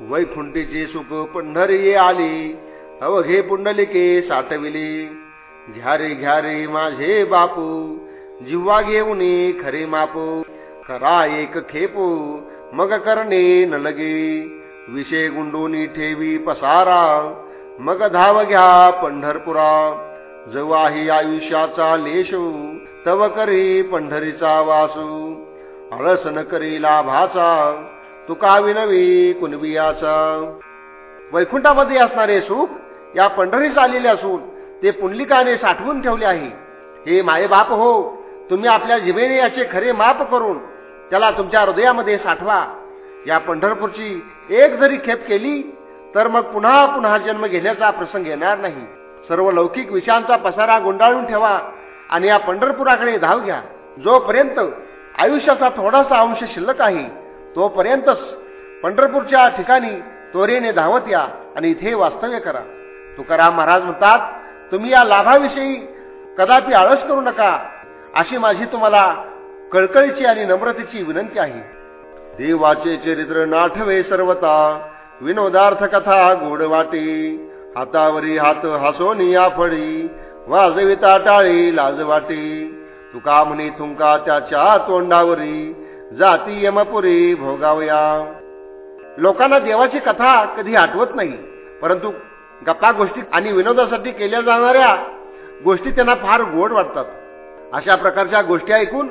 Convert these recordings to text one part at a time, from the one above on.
वैकुंठीचे सुख पंढरी आली. अवघे पुंडलिके साठविली घ्यारे घ्यारे माझे बापू जिव्हा घेऊन खरे मापू. करा एक खेपू मग करणे न लगे विषय गुंडोनी ठेवी पसारा मग धाव घ्या पंढरपुरा. जवाही आयुष्याचा लेशू तव करी पंढरीचा वासू. आळस न करी लाभाचा तुका विनवी कुलबियाचा वैकुंठामध्ये असणारे सुख या पंढरीस आलेले असून ते पुंडलिकाने साठवून ठेवले आहे. हे मायबाप हो तुम्ही आपल्या जिभेने याचे खरे माप करून त्याला तुमच्या हृदयामध्ये साठवा. या पंढरपूरची एक जरी खेप केली तर मग पुन्हा पुन्हा जन्म घेण्याचा प्रसंग येणार नाही. सर्व लौकिक विषयांचा पसारा गुंडाळून ठेवा आणि या पंढरपुराकडे धाव घ्या. जोपर्यंत आयुष्याचा थोडासा अंश शिल्लक आहे तोपर्यंतच पंढरपूरच्या ठिकाणी त्वरेने धावत या आणि इथे वास्तव्य करा. तुकाराम महाराज म्हणतात तुम्ही या लाभाविषयी कदापि आळस करू नका. अशी माझी तुम्हाला कळकळीची आणि नम्रतेची विनंती आहे. देवाचे चरित्र नाठवे सर्वता विनोदार्थ कथा गोड वाटे. हातावरी हात हसोनी आफळी फळी वाजविता टाळी लाज वाटे. तुका म्हणे तुमका त्याच्या तोंडावरी. जाती यमपुरी भोगावया. लोकांना देवाची कथा कधी आठवत नाही परंतु गप्पा गोष्टी आणि विनोदासाठी केल्या जाणाऱ्या गोष्टी त्यांना फार गोड वाटतात. अशा प्रकारच्या गोष्टी ऐकून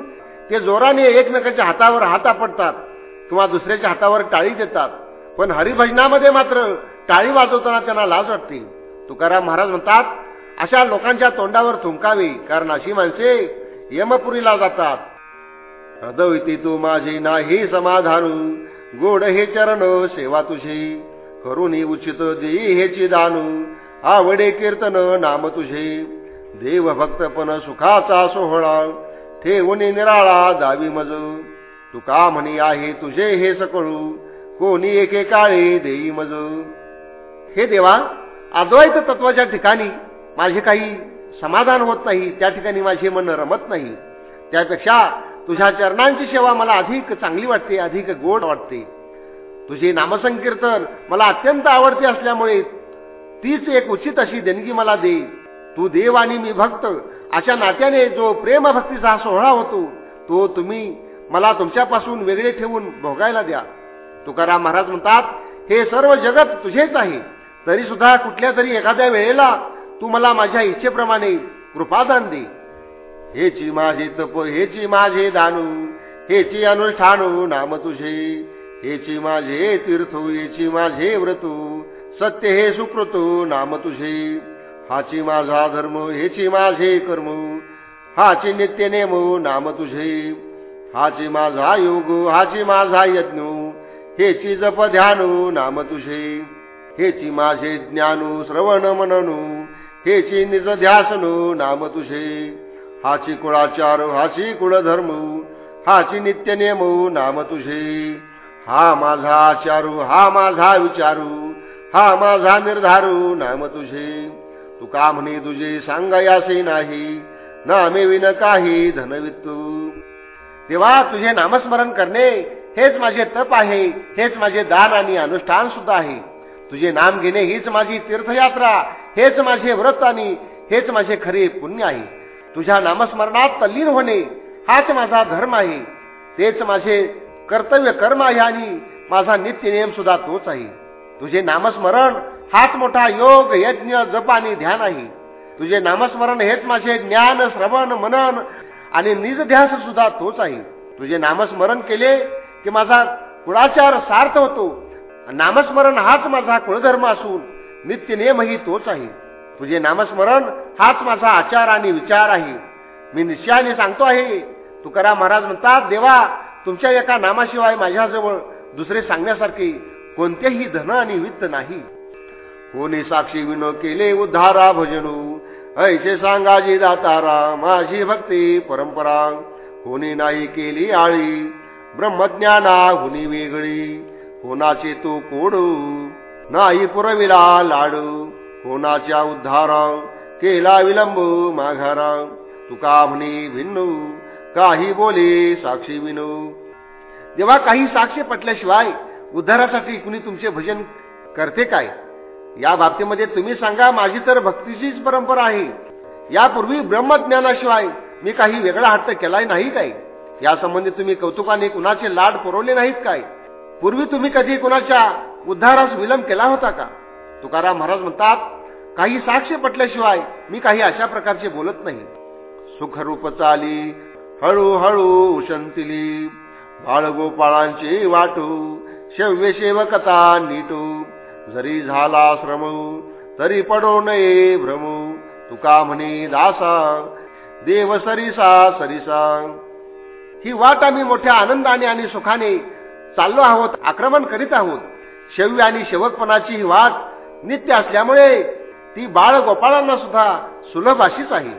ते जोराने एकमेकांच्या हातावर हात आपटतात किंवा दुसऱ्याच्या हातावर टाळी देतात. पण हरिभजनामध्ये मात्र टाळी वाजवताना त्यांना लाज वाटते. तुकाराम महाराज म्हणतात अशा लोकांच्या तोंडावर थुंकावी कारण अशी माणसे यमपुरीला जातात. हृदयती तू माझी नाही समाधानू. गोड हे चरण सेवा तुझी. करुणी उचित देई हेची दानू. आवडे कीर्तन नाम तुझे. देव भक्तपण सुखाचा सोहळा. ठेवून निराळा दावी मज. तू का म्हणी आहे तुझे हे सकळू? कोणी एके काळे देई मज. हे देवा अद्वैत तत्वाच्या ठिकाणी माझे काही समाधान होत नाही. त्या ठिकाणी माझे मन रमत नाही. त्यापेक्षा तुझ्या चरणांची सेवा मला अधिक चांगली वाटते अधिक गोड वाटते. तुझे नामसंकीर्तन मला अत्यंत आवडते असल्यामुळे तीच एक उचित अशी देणगी मला दे. तू देव आणि मी भक्त अशा नात्याने जो प्रेम भक्तीचा सोहळा होतो तो तुम्ही मला तुमच्यापासून वेगळे ठेवून भोगायला द्या. तुकाराम महाराज म्हणतात हे सर्व जगत तुझेच आहे. तरी सुद्धा कुठल्या तरी एखाद्या वेळेला तू मला माझ्या इच्छेप्रमाणे कृपादान दे. हेची माझे तप हेची माझे दानू हेची अनुष्ठानू नाम तुझे. हेची माझे तीर्थ हेची माझे व्रतू सत्य हे सुकृतो नाम तुझे. हाची माझा धर्म हेची माझे कर्म हाची नित्य नेम नाम तुझे. हाची माझा योग हाची माझा यज्ञ हेची जप ध्यानू नाम तुझे. हेची माझे ज्ञानू श्रवण मननू हेची निज ध्यासनू नाम तुझे. हाची कुळाचार हाची कुळधर्म हाची नित्य नेम नाम तुझे. हा माझा आचारू हा माझा विचारू हा माझा निर्धारू नाम तुझे. तू का म्हणे तुझे सांगायासे नाही? नामे विन काही धनवित्तू. तेव्हा तुझे नामस्मरण करणे हेच माझे तप आहे हेच माझे दान आणि अनुष्ठान सुद्धा आहे. तुझे नाम घेणे हीच माझी तीर्थयात्रा हेच माझे व्रत आणि हेच माझे खरे पुण्य आहे. तुझ्या नामस्मरणात तल्लीन होणे हाच माझा धर्म आहे. तेच माझे कर्तव्य कर्म आहे आणि माझा नित्य नियम सुद्धा तोच आहे. तुझे नामस्मरण हाच मोठा योग यज्ञ जप आणि ध्यान आहे. तुझे नामस्मरण हेच माझे ज्ञान श्रवण मनन आणि निज ध्यास सुद्धा तोच आहे. तुझे नामस्मरण केले की माझा कुळाचार सार्थ होतो. नामस्मरण हाच माझा कुळधर्म असून नित्य नियमही तोच आहे. तुझे नामस्मरण हाच माझा आचार आणि विचार आहे. मी निश्चयाने सांगतो आहे तुकाराम महाराज म्हणतात देवा तुमच्या एका नामाशिवाय माझ्याजवळ दुसरे सांगण्यासारखे कोणतेही धन आणि वित्त नाही. कोणी साक्षी विनो केले उद्धारा भजनू ऐसे सांगाजी दातारा माझी भक्ती परंपरा. कोणी नाही केली आळी ब्रह्मज्ञाना हुनी वेगळी. कोणाचे तो कोडू नाही पुरविला लाडू. कोणाच्या उद्धार? केला विलंब माघार? तुका म्हणे भिन्नू काही बोले साक्षी विनू जेव्हा काही साक्षी पटल्याशिवाय उद्धारासाठी कुणी तुमचे भजन करते काय? या बाबतीमध्ये तुम्ही सांगा माझी तर भक्तीचीच परंपरा आहे. यापूर्वी ब्रह्मज्ञानाशिवाय मी काही वेगळा हट्ट केलाय नाही काय? यासंबंधी तुम्ही कौतुकाने कुणाचे लाड पुरवले नाहीत काय? पूर्वी तुम्ही कधी कुणाच्या उद्धारास विलंब केला होता का? तुकाराम महाराज म्हणतात काही साक्ष पटल्याशिवाय मी काही अशा प्रकारचे बोलत नाही. सुखरूप चाली हळूहळू उशंतिली. बाळगोपाळांची वाटू शव्य सेवकता नीटू. जरी झाला श्रम तरी पडो नये भ्रमू. तुका म्हणे दासा देव सरिसा सरिसा. ही वाट आम्ही मोठ्या आनंदाने आणि सुखाने चाललो आहोत आक्रमण करीत आहोत. शव्य आणि शेवकपणाची ही वाट नित्य असल्यामुळे ती बाळ गोपाळांना सुद्धा सुलभ अशीच आहे.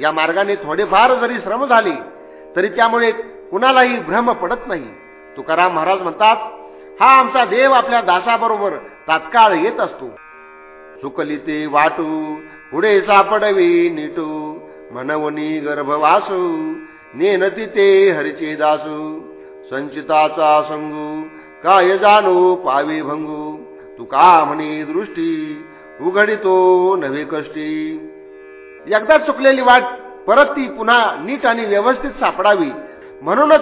या मार्गाने थोडेफार जरी श्रम झाले तरी त्यामुळे कुणालाही भ्रम पडत नाही. तुकाराम महाराज म्हणतात हा आमचा देव आपल्या दासाबरोबर तात्काळ येत असतो. चुकली ते वाटू पुढे सापडवी नीटू मनवनी गर्भवासू नेनती ते हरिचे दासू संचिताचा संगू काय जाणू पावे भंगू तुका म्हणे दृष्टी उघडितो नवे कष्टी. एकदा चुकलेली वाट परत ती पुन्हा नीट आणि व्यवस्थित सापडावी. म्हणूनच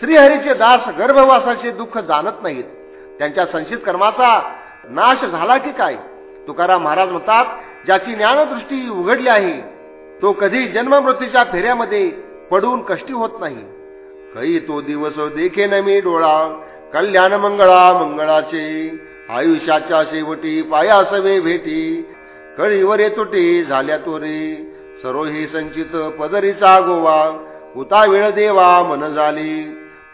श्रीहरीचे दास गर्भवासाचे दुःख जाणत नाहीत. त्यांच्या संचित कर्माचा नाश झाला की काय? तुकाराम महाराज म्हणतात ज्याची ज्ञानदृष्टी उघडली आहे तो कधी जन्ममृत्यूच्या फेऱ्यामध्ये पडून कष्टी होत नाही. कै तो दिवस देखे मी डोळा कल्याण मंगळा मंगळाचे. आयुष्याच्या शेवटी पायासवे भेटी कळीवरे तुटी झाल्या तोरे. सरोही संचित पदरीचा गोवा उता वेळ देवा मन झाली.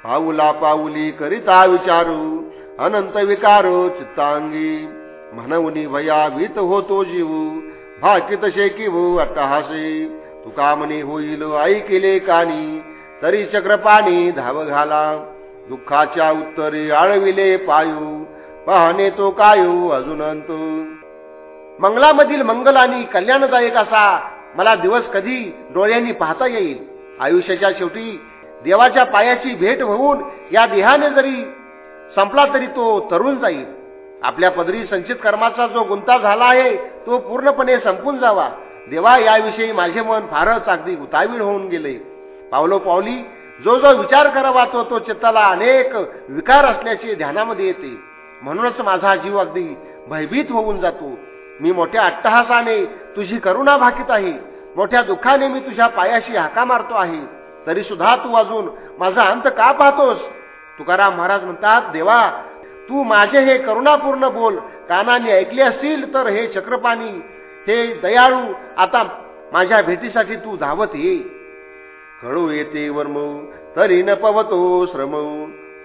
पाऊला पाऊली करिता विचारू अनंत विकारो चित्तांगी. म्हणवनी भया भीत होतो जीव भाकित शेकिवू अट्टहासे. तुका म्हणे होईल आई केले कानी तरी चक्रपाणी धाव घाला. दुःखाच्या उत्तरी आळविले पायू पाहणे तो कायू अजूनंत मंगलामधील मंगल आणि कल्याणदायक असा मला दिवस कधी डोळ्यांनी पाहता येईल. आयुष्याच्या शेवटी देवाच्या पायाची भेट होऊन या देहाने जरी संपला तरी तो तरुण जाईल. आपल्या पदरी संचित कर्माचा जो गुंता झाला आहे तो पूर्णपणे संपून जावा. देवा याविषयी माझे मन फारच अगदी गुतावीळ होऊन गेले. पावलो पावली जो जो विचार करावा तो तो चित्ताला अनेक विकार असल्याचे ध्यानामध्ये येते. म्हणूनच माझा जीव अगदी भयभीत होऊन जातो. मी मोठ्या अट्टहासाने तुझी करुणा भाकीत आहे. मोठ्या दुःखाने मी तुझ्या पायाशी हाका मारतो आहे. तरी सुद्धा तू अजून माझा अंत का पाहतोस? तुकाराम महाराज म्हणतात देवा तू माझे हे करुणापूर्ण बोल कानाने ऐकले असतील तर हे चक्रपाणी हे दयाळू आता माझ्या भेटीसाठी तू धावत ये. कळू येते वर्म तरी न पवतो श्रम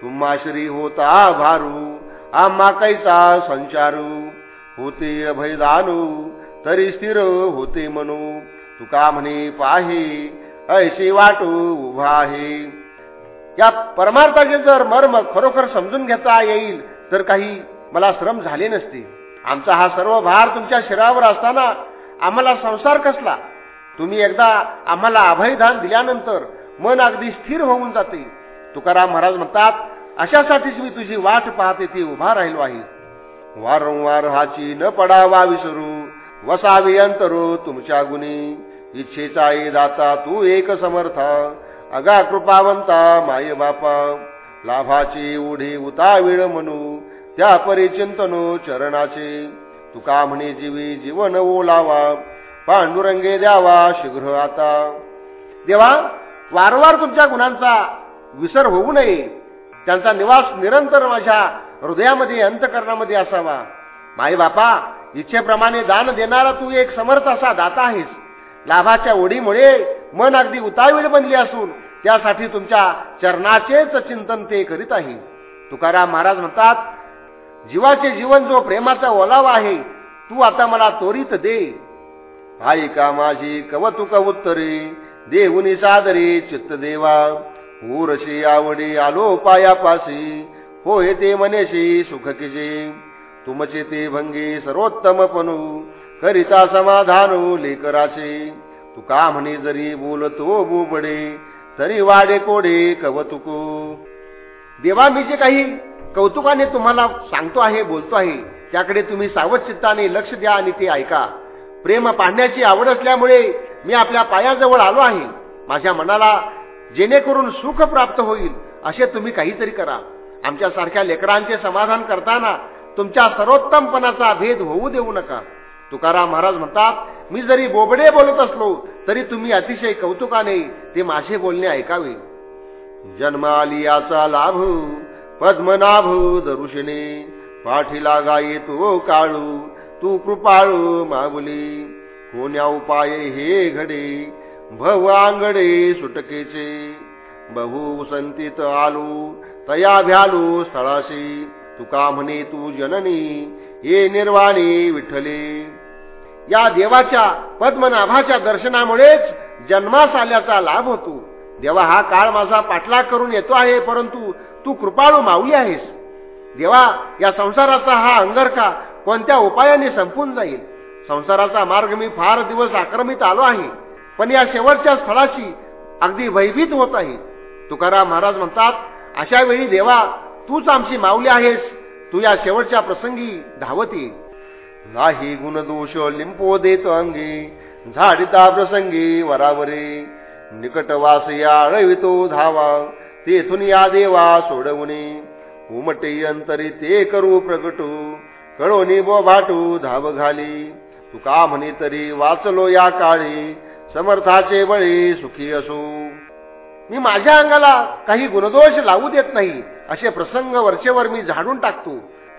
तुम्हा श्री होता भारू. आम्हा कैसा संचारू? होते अभयदानू तरी स्थिर होते म्हणू तुका म्हणे पाहे ऐशी वाटू उभा आहे. या परमार्थाचे जर मर्म खरोखर समजून घेता येईल तर काही मला श्रम झाले नसते. आमचा हा सर्व भार तुमच्या शरीरावर असताना आम्हाला संसार कसला? तुम्ही एकदा आम्हाला अभयदान दिल्यानंतर मन अगदी स्थिर होऊन जाते. तुकाराम महाराज म्हणतात अशासाठीच मी तुझी वाट पाहते ती उभा राहिलो आहे. वारंवार हाची न पडावा विसरू वसावी अंतरो तुमच्या गुणी. इच्छेचा दाता तू एक समर्था. अगा कृपावंता माय बापा. लाभाची उढी उताविळ म्हणू त्या परिचिंतनो चरणाचे. तुका म्हणे जीवी जीवन ओलावा पांडुरंगे द्यावा शीघ्र आता. देवा वारंवार तुमच्या गुणांचा विसर होऊ नये. त्यांचा निवास निरंतर माझ्या हृदयामध्ये अंतकरणामध्ये असावा. माई बापा इच्छेप्रमाणे दान देणारा तू एक समर्थ असा दाता आहेस. लाभाच्या ओढीमुळे मन अगदी उतावीळ बनली असून त्यासाठी तुमच्या चरणाचेच चिंतन ते करीत आहे. तुकाराम महाराज म्हणतात जीवाचे जीवन जो प्रेमाचा ओलावा आहे तू आता मला त्वरित दे. भाई का माझी कवतुक उत्तरे देऊनी सादरी चित्त देवा. ऊरशी आवडी आलो पायापासी होय ते मनेशी सुख किजे तुमचे ते भंगी सर्वोत्तमपणू करिता समाधानू लेकराचे तुका म्हणे जरी बोलतो बुबडे तरी वाडे कोडे कवतुको. देवा मी जे काही कौतुकाने तुम्हाला सांगतो आहे बोलतो आहे त्याकडे तुम्ही सावध चित्ताने लक्ष द्या आणि ते ऐका. प्रेम पाहण्याची आवड असल्यामुळे मी आपल्या पायाजवळ आलो आहे. माझ्या मनाला जेणेकरून सुख प्राप्त होईल असे तुम्ही काहीतरी करा. आमच्यासारख्या लेकरांचे समाधान करताना तुमच्या सर्वोत्तमपणाचा भेद होऊ देऊ नका. तुकाराम महाराज म्हणतात मी जरी बोबडे बोलत असलो तरी तुम्ही अतिशय कौतुकाने ते माझे बोलणे ऐकावे. जन्मालियाचा लाभ पद्मनाभ दरुषणे पाठीला गाये तो काळू तू कृपाळू मागुली. कोण्या उपाय हे घडे भवांगडे सुटकेचे बहु संतीत आलो तया भ्यालो स्थळाशी. तुका म्हणे तू जननी ये निर्वाणी विठ्ठले. या देवाच्या पद्मनाभाच्या दर्शनामुळेच जन्मास आल्याचा लाभ होतो. देवा हा काळ माझा पाठलाग करून येतो आहे परंतु तू कृपाळू माऊली आहेस. देवा या संसाराचा हा अंगरखा कोणत्या उपायाने संपून जाईल? संसाराचा मार्ग मी फार दिवस आक्रमित आलो आहे. पण या शेवटच्या स्थळाची अगदी भयभीत होत आहे. तुकाराम महाराज म्हणतात अशा वेळी देवा तूच आमची माऊली आहेस. तू या शेवटच्या प्रसंगी धावती. नाही गुणदोष लिंपो देत अंगी झाडिता प्रसंगी वरावरे. निकटवास या अळवितो धावा तेथून या देवा सोडवणे उमटे अंतरी ते करू प्रगटू कळोनी बो भाटू धाव घाली. तुका म्हणे तरी वाचलो या काळी समर्थाचे बळी सुखी असो. मी माझ्या अंगाला काही गुणदोष लावू देत नाही असे प्रसंग वरचेवर मी झाडून टाकतो.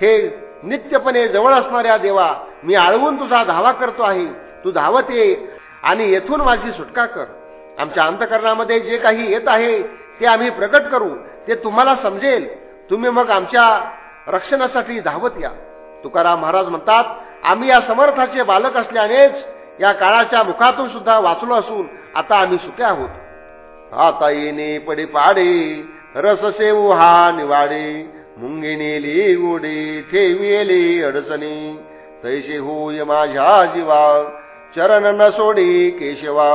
हे नित्यपणे जवळ असणाऱ्या देवा मी आळवून तुझा धावा करतो आहे. तू धावत ये आणि येथून माझी सुटका कर. आमच्या अंतकरणामध्ये जे काही येत आहे ते आम्ही प्रकट करू ते तुम्हाला समजेल. तुम्ही मग आमच्या रक्षणासाठी धावत या. तुकाराम महाराज म्हणतात आम्ही या समर्थाचे बालक असल्यानेच या काळाच्या मुखातून सुद्धा वाचलो असून आता आम्ही सुखे आहोत. आता येणे पडे पाडे रस सेवू हा निवाडे मुंगे गोडे ठेविले अडचणी. तैसे होय माझ्या जीवा चरण न सोडे केशवा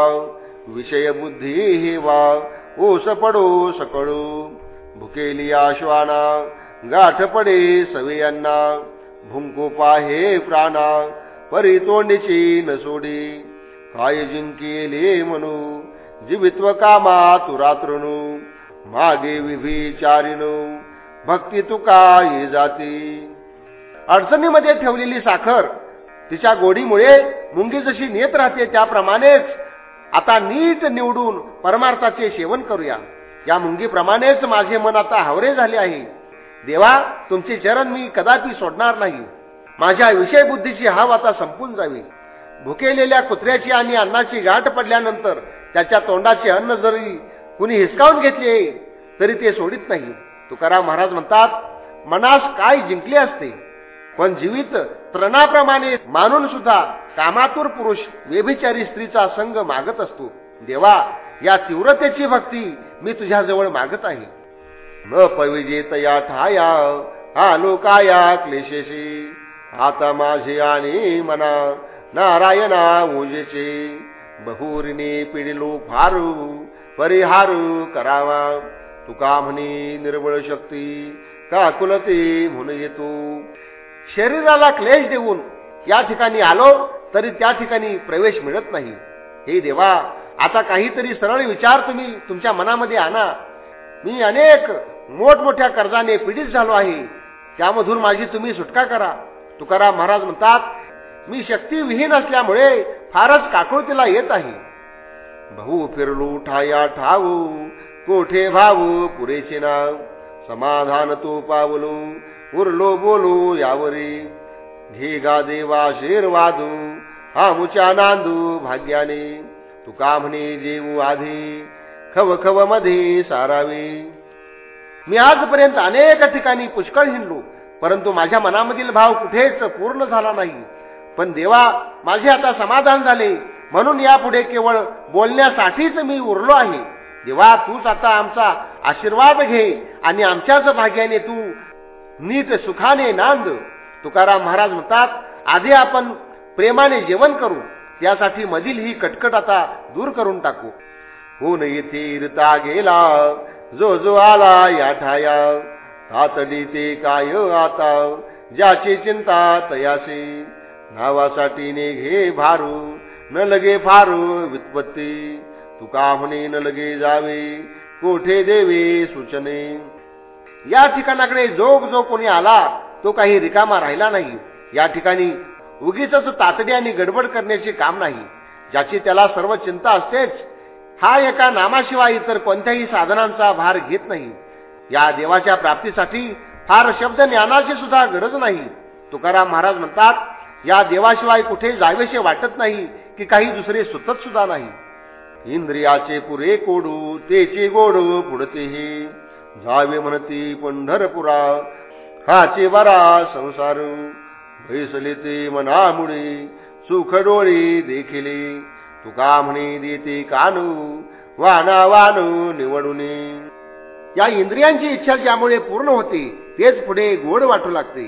विषय बुद्धी हे वा ओस पडो सकळू. भुकेली आश्वाना गाठ पडे सवयांना भुंको पाहे प्राणा परी तोंडीची न सोडी काय जिंकेले म्हणू जीवित्व कामा तुरातृणू मागे विभिचारिणू भक्ती तू ये जाती. अडचणीमध्ये ठेवलेली साखर तिच्या गोडीमुळे मुंगी जशी नेत राहते त्याप्रमाणेच आता नीट निवडून परमार्थाचे सेवन करूया. या मुंगीप्रमाणेच माझे मन आता हावरे झाले आहे. देवा तुमचे चरण मी कदापि सोडणार नाही. माझ्या विषय बुद्धीची हाव आता संपून जावी. भुकेलेल्या कुत्र्याची आणि अन्नाची गाठ पडल्यानंतर त्याच्या तोंडाचे अन्न जरी कुणी हिसकावून घेतले तरी ते सोडित नाही. तुकाराम महाराज म्हणतात मनास काय जिंकले असते? पण जीवित त्रणाप्रमाणे मानून सुद्धा कामातूर पुरुष व्यभिचारी स्त्रीचा संघ मागत असतो. देवा या तीव्रतेची भक्ती मी तुझ्याजवळ मागत आहे. न पविजेत या ठाया आलो काया क्लेशेशी. आता माझे आणि मना नारायणा ओजेचे बहुरीने पिढिलो फारू परिहारू करावा. तुका म्हणे निर्बळ शक्ती काकुलते म्हणून येतो? शरीराला क्लेश देऊन या ठिकाणी आलो तरी त्या ठिकाणी प्रवेश मिळत नाही. हे देवा आता काहीतरी सरळ विचार तुम्ही तुमच्या मनामध्ये आणा. मी अनेक मोठमोठ्या कर्जाने पीडित झालो आहे. त्यामधून माझी तुम्ही सुटका करा. तुकाराम महाराज म्हणतात मी शक्तीविहीन असल्यामुळे फारच काकुळतीला येत आहे. भाऊ फिरलो ठाया ठाऊ कोठे भाऊ पुरेचे नाव समाधान तो पावलो उरलो बोलू यावरी. घे गा देवा शेरवादू हा मुच्या नांदू भाग्याने. तुका म्हणे जेवू आधी खव खवमध्ये सारावे. मी आजपर्यंत अनेक ठिकाणी पुष्कळ हिंडलो. परंतु माझ्या मनामधील भाव कुठेच पूर्ण झाला नाही. पण देवा माझे आता समाधान झाले. म्हणून यापुढे केवळ बोलण्यासाठीच मी उरलो आहे. देवा तूच आता आमचा आशीर्वाद घे आणि आमच्याच भाग्याने तू नीट सुखाने नांद. तुकाराम महाराज म्हणतात आधी आपण प्रेमाने जेवण करू. त्यासाठी मधील ही कटकट आता दूर करून टाकू. हो येथे इरता गेला जो जो आला या ठाया. हातली ते काय आता? ज्याची चिंता तयासे नावासाठी ने घे भारू न लगे फारू वित्पत्ती तुका म्हणे न लगे जावे कोठे देवे सूचने. या ठिकाणाकडे जोग जो कोणी आला तो काही रिकामा राहिला नाही. या ठिकाणी उगीच तातडी आणि गडबड करण्याचे काम नाही. ज्याची त्याला सर्व चिंता असतेच हा एका नामाशिवाय इतर कोणत्याही साधनांचा भार घेत नाही. या देवाच्या प्राप्तीसाठी फार शब्द ज्ञानाची सुद्धा गरज नाही. तुकाराम महाराज म्हणतात या देवाशिवाय कुठे जावेसे वाटत नाही की काही दुसरे सुतत सुद्धा नाही. इंद्रियाचे पुरे कोडू तेचे गोड पुढतेही जावे म्हणती पंढरपुरा हाचे बरा संसार. बैसले ते मनामुळे सुख डोळे देखिले. तुका म्हणे देते कानू वाना वानू निवडून. या इंद्रियांची इच्छा ज्यामुळे पूर्ण होते तेच पुढे गोड वाटू लागते.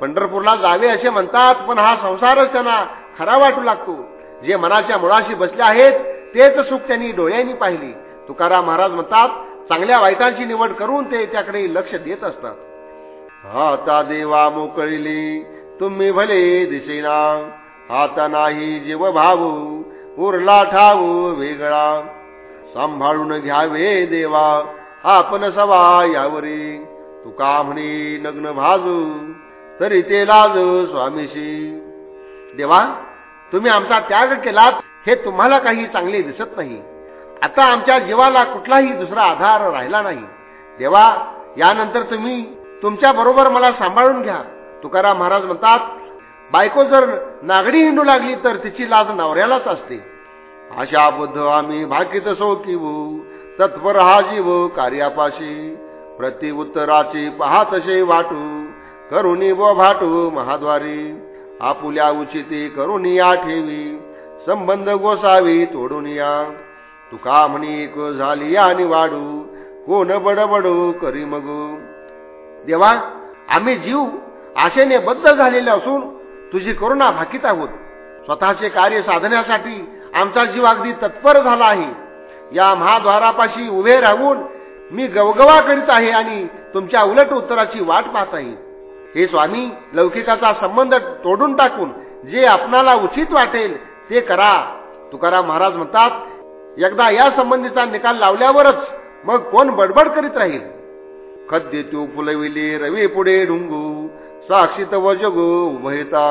पंढरपूरला जावे असे म्हणतात पण हा संसारच त्यांना खरा वाटू लागतो. जे मनाच्या मुळाशी बसले आहेत तेच सुख त्यांनी डोळ्यांनी पाहिली. तुकाराम महाराज म्हणतात चांगल्या वाईटांची निवड करून ते त्याकडे लक्ष देत असतात. आता देवा मोकळिली तुम्ही भले दिसेना. आता नाही जीव भाऊ उरला ठाऊ वेगळा. सांभाळून घ्यावे देवा आपण सवा यावरी. तुका म्हणे लग्न भाजू तरी ते लाज स्वामीशी. देवा तुम्ही आमचा त्याग केलात हे तुम्हाला काही चांगले दिसत नाही. आता आमच्या जीवाला कुठलाही दुसरा आधार राहिला नाही. देवा यानंतर तुम्ही तुमच्या बरोबर मला सांभाळून घ्या. तुकाराम महाराज म्हणतात बायको जर नागडी हिंडू लागली तर तिची लाज नवऱ्यालाच असते. अशा बुद्ध आम्ही भाकीत किवू. तत्पर हा जीव कार्यापाशी प्रति उत्तराची पाहतसे वाटू करुणी व भाटू महाद्वारी आपुल्या उचिती करुणी या ठेवी संबंध गोसावी तोडून या. तुका म्हणी झाली आणि वाढू कोण बडबडू करी मगू. देवा आम्ही जीव आशेने बद्ध झालेले असून तुझी करुणा भाकीत आहोत. स्वतःचे कार्य साधण्यासाठी आमचा जीव अगदी तत्पर झाला आहे. या महाद्वारापाशी उभे राहून मी गवगवा करीत आहे आणि तुमच्या उलट उत्तराची वाट पाहत आहे. हे स्वामी लौकिकाचा संबंध तोडून टाकून जे आपणाला उचित वाटेल ते करा. तुकाराम महाराज म्हणतात एकदा या संबंधीचा निकाल लावल्यावरच मग कोण बडबड करीत राहील? खद्य तू फुलविले रवी पुढे ढुंगू साक्षीत वजगो उभयता.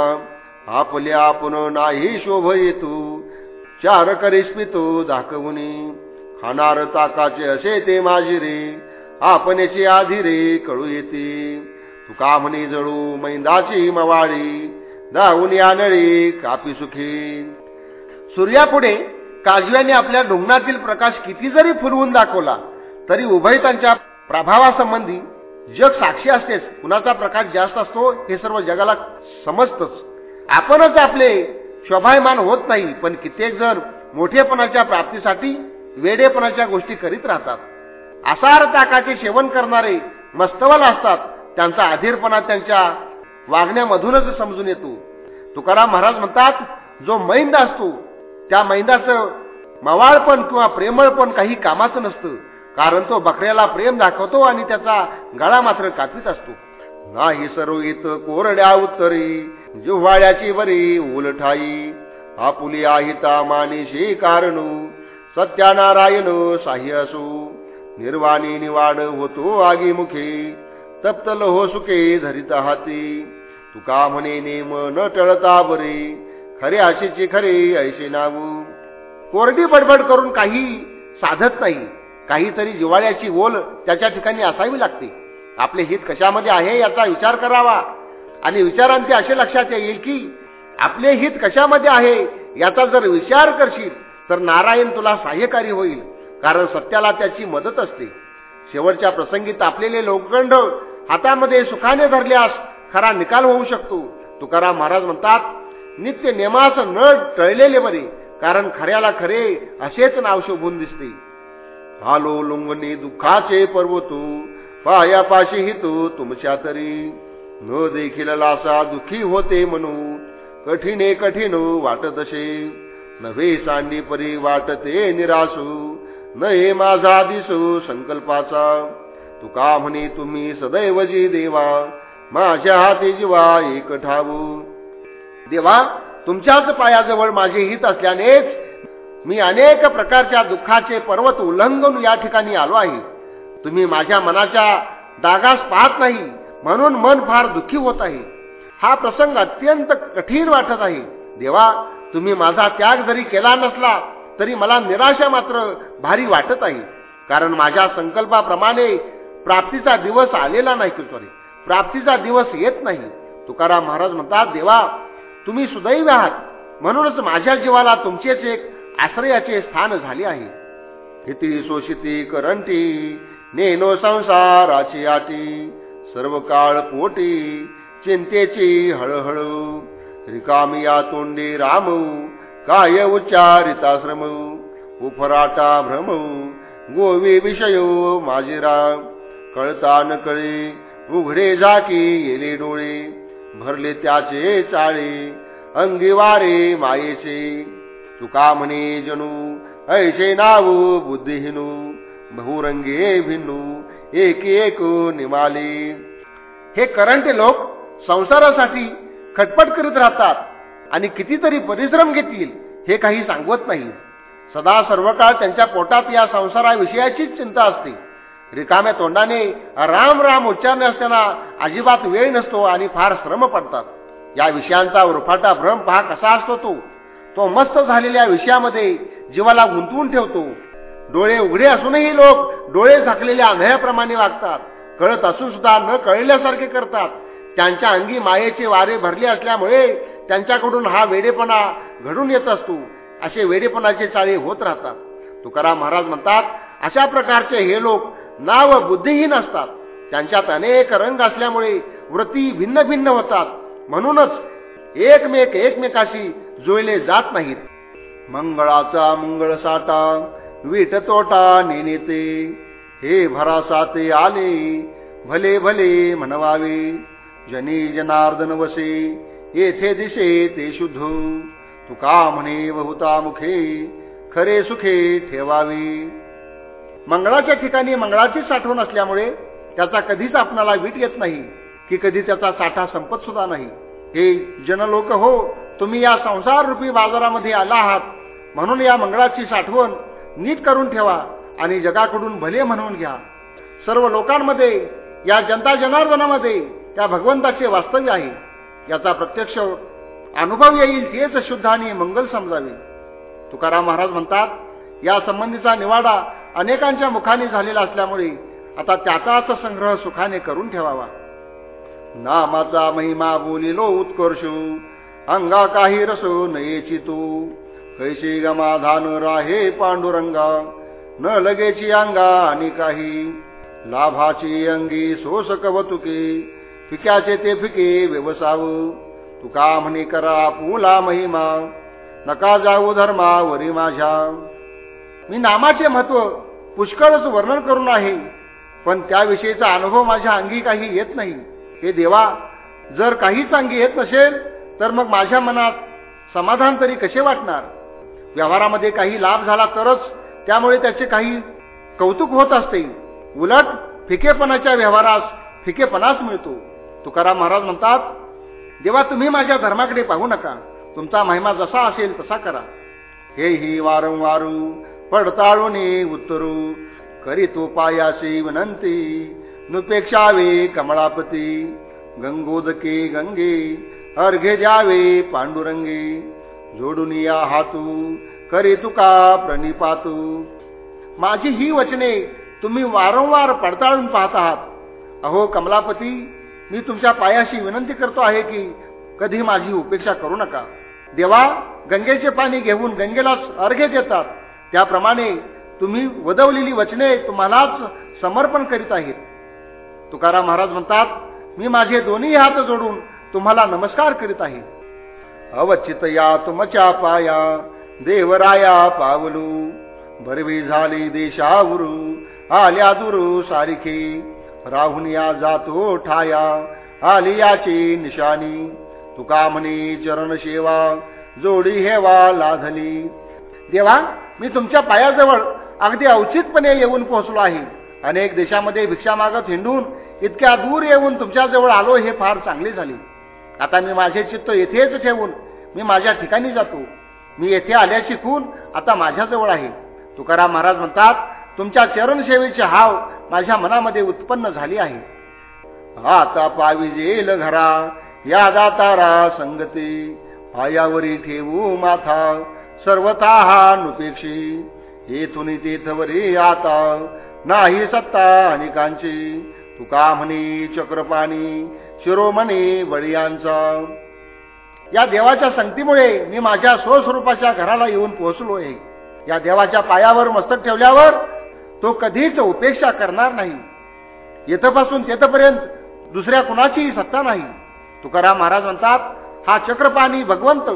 आपले आपण नाही शोभ येतो चार करिस्मितो दाखवुनी खाणार ताकाचे असे ते माझी रे. आपणेची आधी रे कळू येते. तुका म्हणे जळू मैंदाची मवाळी. दाऊन यानळी कापी सुखी. सूर्यापुढे काजव्याने आपल्या डोंगणातील प्रकाश किती जरी फुलवून दाखवला तरी उभयतांच्या प्रभावासंबंधी जग साक्षी असतेच. कुणाचा प्रकाश जास्त असतो हे सर्व जगाला समजतच. आपणच आपले शोभायमान होत नाही पण कित्येक जण मोठेपणाच्या प्राप्तीसाठी वेडेपणाच्या गोष्टी करीत राहतात. आसार ताकाचे सेवन करणारे मस्तवल असतात. त्यांचा अधीरपणा त्यांच्या वागण्यामधूनच समजून येतो. तुकाराम महाराज म्हणतात जो मैंद असतो त्या मैंदाचं मवाळपण किंवा प्रेमळपण काही कामाचं नसतं. कारण तो बकऱ्याला प्रेम दाखवतो आणि त्याचा गळा मात्र कापीत असतो. नाही सरोईत कोरड्या उत्तरी जिव्हाळ्याची वरी उलठाई. आपुली आहिता मानिशी कारणू. सत्यानारायण साह्य असू निर्वाणी निवाड होतो आगीमुखी। तप्त हो सुखे धरित हाती। तुका म्हणे नेम न टळता बरे। खरे आशेचे खरे ऐसे नावू। कोरडी बडबड करून काही साधत नाही। काहीतरी जिवाळ्याची ओल त्याच्या ठिकाणी असावी लागते। आपले हित कशामध्ये आहे याचा विचार करावा। आणि विचारांचे असे लक्षात येईल की आपले हित कशामध्ये आहे याचा जर विचार करशील तर नारायण तुला सहाय्यकारी होईल कारण सत्याला त्याची मदत असते. शेवटच्या प्रसंगी तापलेले लोकगंड हातामध्ये सुखाने धरल्यास खरा निकाल होऊ शकतो. तुकाराम महाराज म्हणतात नित्य नेमाच न टळलेले बरे कारण खऱ्याला खरे असेच नाव शोभून दिसते. हालो लुंगणी दुःखाचे पर्वतू पायापाशी हितो तुमच्या तरी. न देखील लासा दुखी होते म्हणू कठीणे कठीण वाटत असे. नव्हे सांडी परी वाटते निरासू न हे माझा दिसू संकल्पाचा. तुका म्हणे तुम्ही सदैव जी देवा माझ्या हाती जीवा एक ठावू. देवा तुमच्याच पायाजवळ माझे हित असल्यानेच मी अनेक प्रकारच्या दुःखाचे पर्वत उल्लंघन या ठिकाणी आलो आहे. तुम्ही माझ्या मनाच्या दागास पाहत नाही म्हणून मन फार दुःखी होत आहे. हा प्रसंग अत्यंत कठीण वाटत आहे. देवा तुम्ही माझा त्याग जरी केला नसला तरी मला निराशा मात्र भारी वाटत आहे. कारण माझ्या संकल्पाप्रमाणे प्राप्तीचा दिवस आलेला नाही सॉरी प्राप्तीचा दिवस येत नाही. तुकाराम महाराज म्हणतात देवा तुम्ही सुदैव आहात. म्हणूनच माझ्या जीवाला तुमचेच एक आश्रयाचे स्थान झाले आहे. किती शोषिती करंटी नेनो संसाराची आटी सर्व काळ पोटी चिंतेची हळहळू. रिकामिया तोंडी राम काय उच्चारिताश्रम उफराटा भ्रम गोवी विषय माझिरा कळता न कळे उघडे झाकी येले डोळे भरले त्याचे चाळे अंगिवारे मायेचे। तुका म्हणे जणू ऐसे नाव बुद्धिहीनू बहुरंगे भिन्नू एक एक निमाले। हे करंटे लोक संसारासाठी खटपट करीत राहतात आणि कितीतरी परिश्रम घेतील हे काही सांगवत नाही. सदा सर्व काळ त्यांच्या पोटात या संसाराविषयाचीच चिंता असते. रिकाम्या तोंडाने राम राम उच्चारणे असताना अजिबात वेळ नसतो आणि फार श्रम पडतात. या विषयांचा उरफाटा भ्रम पहा कसा असतो तो? तो मस्त झालेल्या विषयामध्ये जीवाला गुंतवून ठेवतो. डोळे उघडे असूनही लोक डोळे झाकलेल्या आंधळ्याप्रमाणे वागतात. कळत असून सुद्धा न कळल्यासारखे करतात. त्यांच्या अंगी मायेचे वारे भरले असल्यामुळे त्यांच्याकडून हा वेडेपणा घडून येत असतो. असे वेडेपणाचे चाळे होत राहतात. तुकाराम महाराज म्हणतात अशा प्रकारचे हे लोक नाव बुद्धिहीन असतात. त्यांच्यात अनेक रंग असल्यामुळे वृत्ती भिन्न भिन्न होतात. म्हणूनच एकमेक एकमेकाशी जुळले जात नाहीत. मंगळाचा मंगळ साठा विट तोटा नेनेते. हे भरासाते आले भले भले म्हणवावे. जनी जनार्दन वसे येथे दिसे ते शुद्ध. तुका म्हणे बहुता मुखे खरे सुखे ठेवावे. मंगळाच्या ठिकाणी मंगळाची साठवण असल्यामुळे त्याचा कधीच आपणाला वीट येत नाही की कधी त्याचा साठा संपत सुद्धा नाही. हे जनलोक हो तुम्ही या संसार रूपी बाजारामध्ये आला आहात म्हणून या मंगळाची साठवण नीट करून ठेवा आणि जगाकडून भले म्हणून घ्या. सर्व लोकांमध्ये या जनता जनार्दनामध्ये त्या भगवंताचे वास्तव्य आहे. याचा प्रत्यक्ष अनुभव येईल तेच शुद्ध आणि मंगल समजावे. तुकाराम महाराज म्हणतात या संबंधीचा निवाडा अनेकांच्या मुखाने झालेला असल्यामुळे आता त्याचाच संग्रह सुखाने करून ठेवावा. नामाचा महिमा बोलिलो उत्कर्ष अंगा काही रसो नयेची तू कैशी गमाधान राहे पांडुरंगा न लगेची अंगा आणि काही. लाभाची अंगी सोसक वतुके फिक्याचे ते फिके व्यवसाव. तुका म्हणे करा पुला महिमा. नका जाऊ धर्मा वरी माझ्या. मी नामाचे महत्त्व पुष्कळच वर्णन करून आहे पण त्याविषयीचा अनुभव माझ्या अंगी काही येत नाही. हे देवा जर काहीच अंगी येत नसेल तर मग माझ्या मनात समाधान तरी कसे वाटणार? व्यवहारामध्ये काही लाभ झाला तरच त्यामुळे त्याचे काही कौतुक होत असते. उलट फिकेपणाच्या व्यवहारास फिकेपणाच मिळतो. तुकाराम महाराज म्हणतात देवा तुम्ही माझ्या धर्माकडे पाहू नका. तुमचा महिमा जसा असेल तसा करा. हे ही वारंवारू पडताळून उत्तरू. करी तो पायाशी विनंती नुपेक्षावे कमळापती. गंगोदके गंगे अर्घे द्यावे पांडुरंगे. जोडून या हातू करी तुका प्रणिपातू. माझी ही वचने तुम्ही वारंवार पडताळून पाहत आहात. अहो कमलापती मी तुमच्या पायाशी विनंती करतो आहे की कधी माझी उपेक्षा करू नका. देवा गंगेचे पाणी घेऊन गंगेलाच अर्घ्य देतात. त्याप्रमाणे तुम्ही वदवलेली वचने तुम्हालाच समर्पण करीत आहेत. तुकाराम महाराज म्हणतात मी माझे दोन्ही हात जोडून तुम्हाला नमस्कार करीत आहे. अवचित या तुमच्या पाया देवराया पावलू. भरवी झाली देशावरू आल्या दुरू सारिखे. राहून या जातो ठाया आली याची निशाणी. तुका म्हणे चरण सेवा जोडी हेवा लाधली. देवा मी तुमच्या पायाजवळ अगदी औचितपणे येऊन पोहोचलो आहे. अनेक देशामध्ये भिक्षा मागत हिंडून इतक्या दूर येऊन तुमच्याजवळ आलो हे फार चांगले झाले. आता मी माझे चित्त येथेच ठेवून मी माझ्या ठिकाणी जातो. मी येथे आल्याची खून आता माझ्याजवळ आहे. तुकाराम महाराज म्हणतात तुमच्या चरणसेवेचे हाव माझ्या मनामध्ये उत्पन्न झाली आहे. आता पाविजेल घरा या दातारा संगती. पायावरी ठेवू माथा सर्वता हा नुपेक्षी. येथून तेथवरी आता नाही सत्ता अनेकांची. तुका म्हणी चक्रपाणी शिरोमणी बळियांचा. या देवाच्या संगतीमुळे मी माझ्या स्वस्वरूपाच्या घराला येऊन पोहोचलो आहे या देवाच्या पायावर मस्तक ठेवल्यावर तो कधीच उपेक्षा करणार नाही. येथपासून तेथपर्यंत दुसऱ्या कुणाचीही सत्ता नाही. तुकाराम महाराज म्हणतात हा चक्रपाणी भगवंत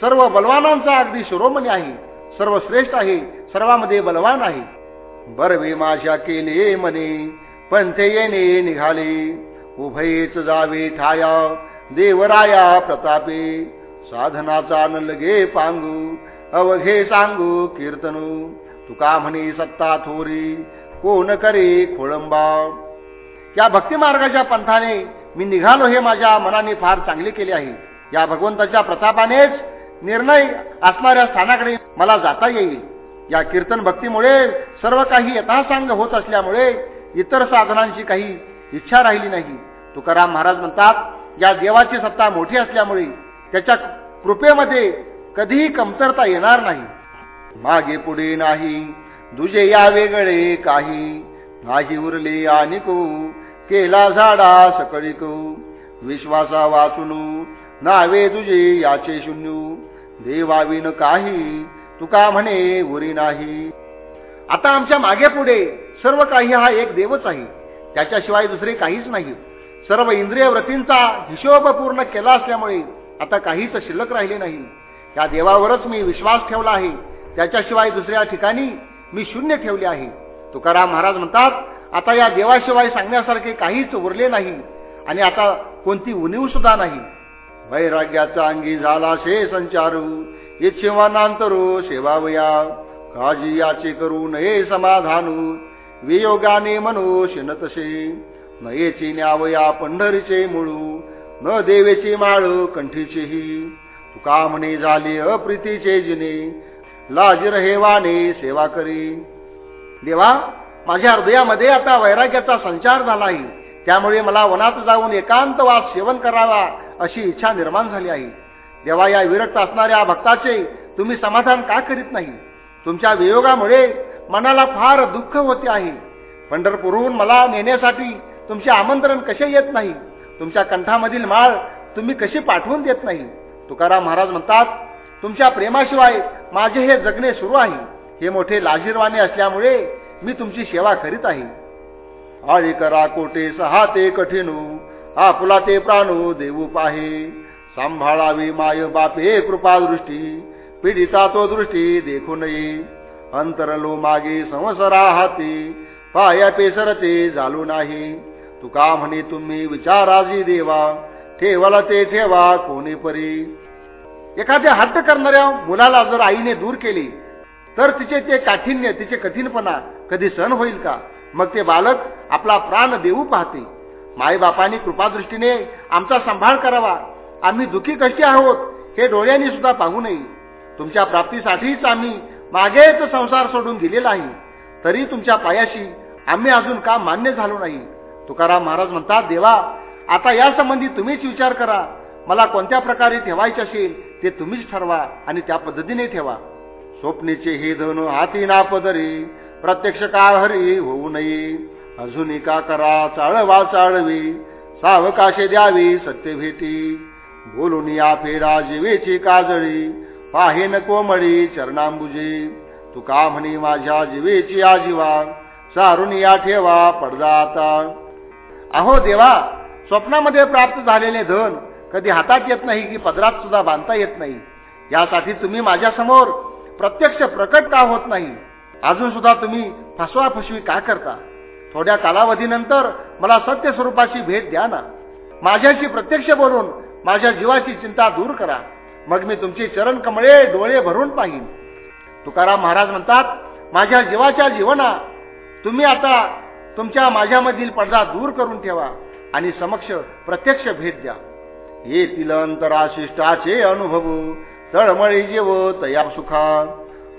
सर्व बलवानांचा अगदी शिरोमणी आहे. सर्व श्रेष्ठ आहे सर्वांमध्ये बलवान आहे. बरवे माझ्या केले मने पंथे येणे निघाले. उभयेच जावे ठाया देवराया प्रतापे. साधनाचा न लगे पांगू अवघे सांगू कीर्तनू. तुका म्हणे सत्ता थोरी कोण करे खोळंबा? या भक्ती मार्गाच्या पंथाने मी निघालो हे माझ्या मनाने फार चांगले केले आहे. या भगवंताच्या प्रतापानेच निर्णय असणाऱ्या स्थानाकडे मला जाता येईल. या कीर्तन भक्तीमुळे सर्व काही यथासांग होत असल्यामुळे इतर साधनांची काही इच्छा राहिली नाही. तुकाराम महाराज म्हणतात या देवाची सत्ता मोठी असल्यामुळे त्याच्या कृपेमध्ये कधीही कमतरता येणार नाही. मागे पुढे नाही. दुजे या वेगळे काही. नाही उरले आणि केला झाडा सकळीक. विश्वासा वाचून नावे तुझे याचे शून्य. देवाविन काही. तुका म्हणे उरी नाही. आता आमच्या मागे पुढे सर्व काही हा एक देवच आहे. त्याच्याशिवाय दुसरे काहीच नाही. सर्व इंद्रिय व्रतींचा हिशोब पूर्ण केला असल्यामुळे आता काहीच शिल्लक राहिले नाही. त्या देवावरच मी विश्वास ठेवला आहे. त्याच्याशिवाय दुसऱ्या ठिकाणी मी शून्य ठेवले आहे. तुकाराम महाराज म्हणतात आता या देवाशिवाय सांगण्यासारखे काहीच उरले नाही आणि आता कोणती उणीव सुद्धा नाही. वैराग्याचा अंगी झाला शे संचारू इच्छेवानांतरो सेवावया काजी याचे करू नये समाधानू वियोगाने मनो शिनतसे नयेची न्यावया पंढरीचे मुळू न देवेची माळ कंठीचीही. तुका म्हणे झाले अप्रीतीचे जिने लाज रहेवाने सेवा करी. देवा माझ्या हृदयामध्ये आता वैराग्याचा संचार झाला आहे त्यामुळे मला वनात जाऊन एकांतवास सेवन करावा अशी इच्छा निर्माण झाली आहे. देवा या विरक्त असणाऱ्या भक्ताचे तुम्ही समाधान का करीत नाही? तुमच्या वियोगामुळे मनाला फार दुःख होते आहे. पंढरपूरहून मला नेण्यासाठी तुमचे आमंत्रण कसे येत नाही? तुमच्या कंठामधील माळ तुम्ही कशी पाठवून देत नाही? तुकाराम महाराज म्हणतात तुमच्या प्रेमाशिवाय माझे हे जगणे सुरू आहे. हे मोठे लाजीरवाने असल्यामुळे मी तुमची सेवा करीत आहे. आळी करा कोटे सहा ते कठीणू. आपुला ते प्राणू देऊ पाहे. सांभाळावी माय बापे कृपा दृष्टी. पिढीचा तो दृष्टी देखू नये अंतरलो मागे संवसरा हाती. पाया पेसरते झालो नाही. तुका म्हणे तुम्ही विचाराजी देवा. ठेवाला ते ठेवा कोणी परी. एखाद्या हट्ट करणाऱ्या मुलाला जर आईने दूर केली तर तिचे ते काठिण्य तिचे कठीणपणा कधी सहन होईल का? मग ते बालक आपला प्राण देऊ पाहते. मायबापांनी कृपादृष्टीने आमचा सांभाळ करावा. आम्ही दुखी कशी आहोत हे डोळ्यांनी सुद्धा पाहू नये. तुमच्या प्राप्तीसाठीच आम्ही मागेच संसार सोडून दिलेला आहे. तरी तुमच्या पायाशी आम्ही अजून का मान्य झालो नाही? तुकाराम महाराज म्हणतात देवा आता यासंबंधी तुम्हीच विचार करा. मला कोणत्या प्रकारे ठेवायचे असेल ते तुम्हीच ठरवा आणि त्या पद्धतीने ठेवा. स्वप्नेचे हे धन हाती नापदरी प्रत्यक्ष का हरी होऊ नये. अजून का करा चाळवा चाळवी सावकाशे द्यावी सत्य भेटी. बोलून या फेरा जीवेची काजळी पाहे पाहेन कोमळी चरणांबुजी. तुका म्हणी माझ्या जीवेची आजीवा सारून या ठेवा पडदा आता. अहो देवा स्वप्नामध्ये प्राप्त झालेले धन कधी हातात येत नाही की पदरात सुद्धा बांधता येत नाही. यासाठी तुम्ही माझ्यासमोर प्रत्यक्ष प्रकट का होत नाही? अजून सुद्धा तुम्ही फसवाफसवी का करता? थोड्या कालावधीनंतर मला सत्य स्वरूपाची भेट द्या ना. माझ्याशी प्रत्यक्ष बोलून माझ्या जीवाची चिंता दूर करा. मग मी तुमची चरण कमळे डोळे भरून पाहिन. तुकाराम महाराज म्हणतात माझ्या जीवाच्या जीवना तुम्ही आता तुमच्या माझ्यामधील पडदा दूर करून ठेवा आणि समक्ष प्रत्यक्ष भेट द्या. येतील अंतराशिष्टाचे अनुभव. तळमळी जीव तया सुखा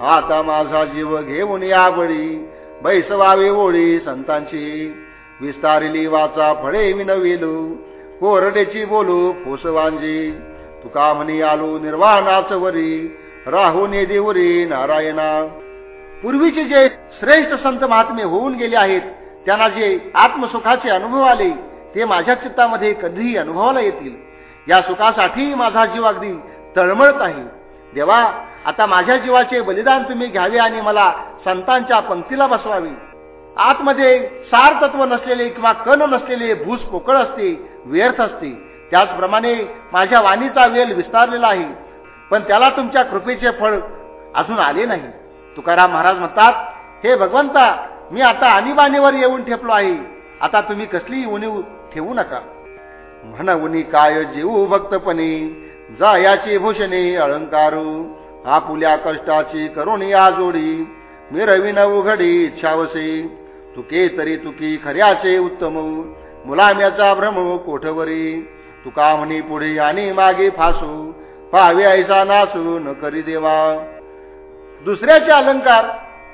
आता माझा जीव घेऊन या बळी बैसवावे ओळी संतांची. विस्तारिली वाचा फळे विनविलू. कोरडेची बोलू फोसवांजी तुका म्हणी आलो निर्वाणाच वरी. राहून देवरी नारायणा. पूर्वीचे जे श्रेष्ठ संत महात्मे होऊन गेले आहेत त्यांना जे आत्मसुखाचे अनुभव आले ते माझ्या चित्तामध्ये कधीही अनुभवाला येतील. या सुखासाठी माझा जीव अगदी तळमळत आहे. देवा आता माझ्या जीवाचे बलिदान तुम्ही घ्यावे आणि मला संतांच्या पंक्तीला बसवावे. आतमध्ये सार तत्व नसलेले किंवा कण नसलेले भूस पोकळ असते व्यर्थ असते. त्याचप्रमाणे माझ्या वाणीचा वेल विस्तारलेला आहे पण त्याला तुमच्या कृपेचे फळ अजून आले नाही. तुकाराम महाराज म्हणतात हे भगवंता मी आता आणीबाणीवर येऊन ठेपलो आहे. आता तुम्ही कसली उणीव ठेवू नका. म्हणवनी काय जीव भक्तपणे? जायाची भूषणे अलंकारू. आपुल्या कष्टाची करुणी आजोडी. मिरविन उघडी इच्छावसे. तुके तरी तुकी खऱ्याचे उत्तम. मुलाम्याचा भ्रम कोठवरी. तुका म्हणी पुढे आणि मागे फासू. पाहावे ऐसा नासू न करी देवा. दुसऱ्याचे अलंकार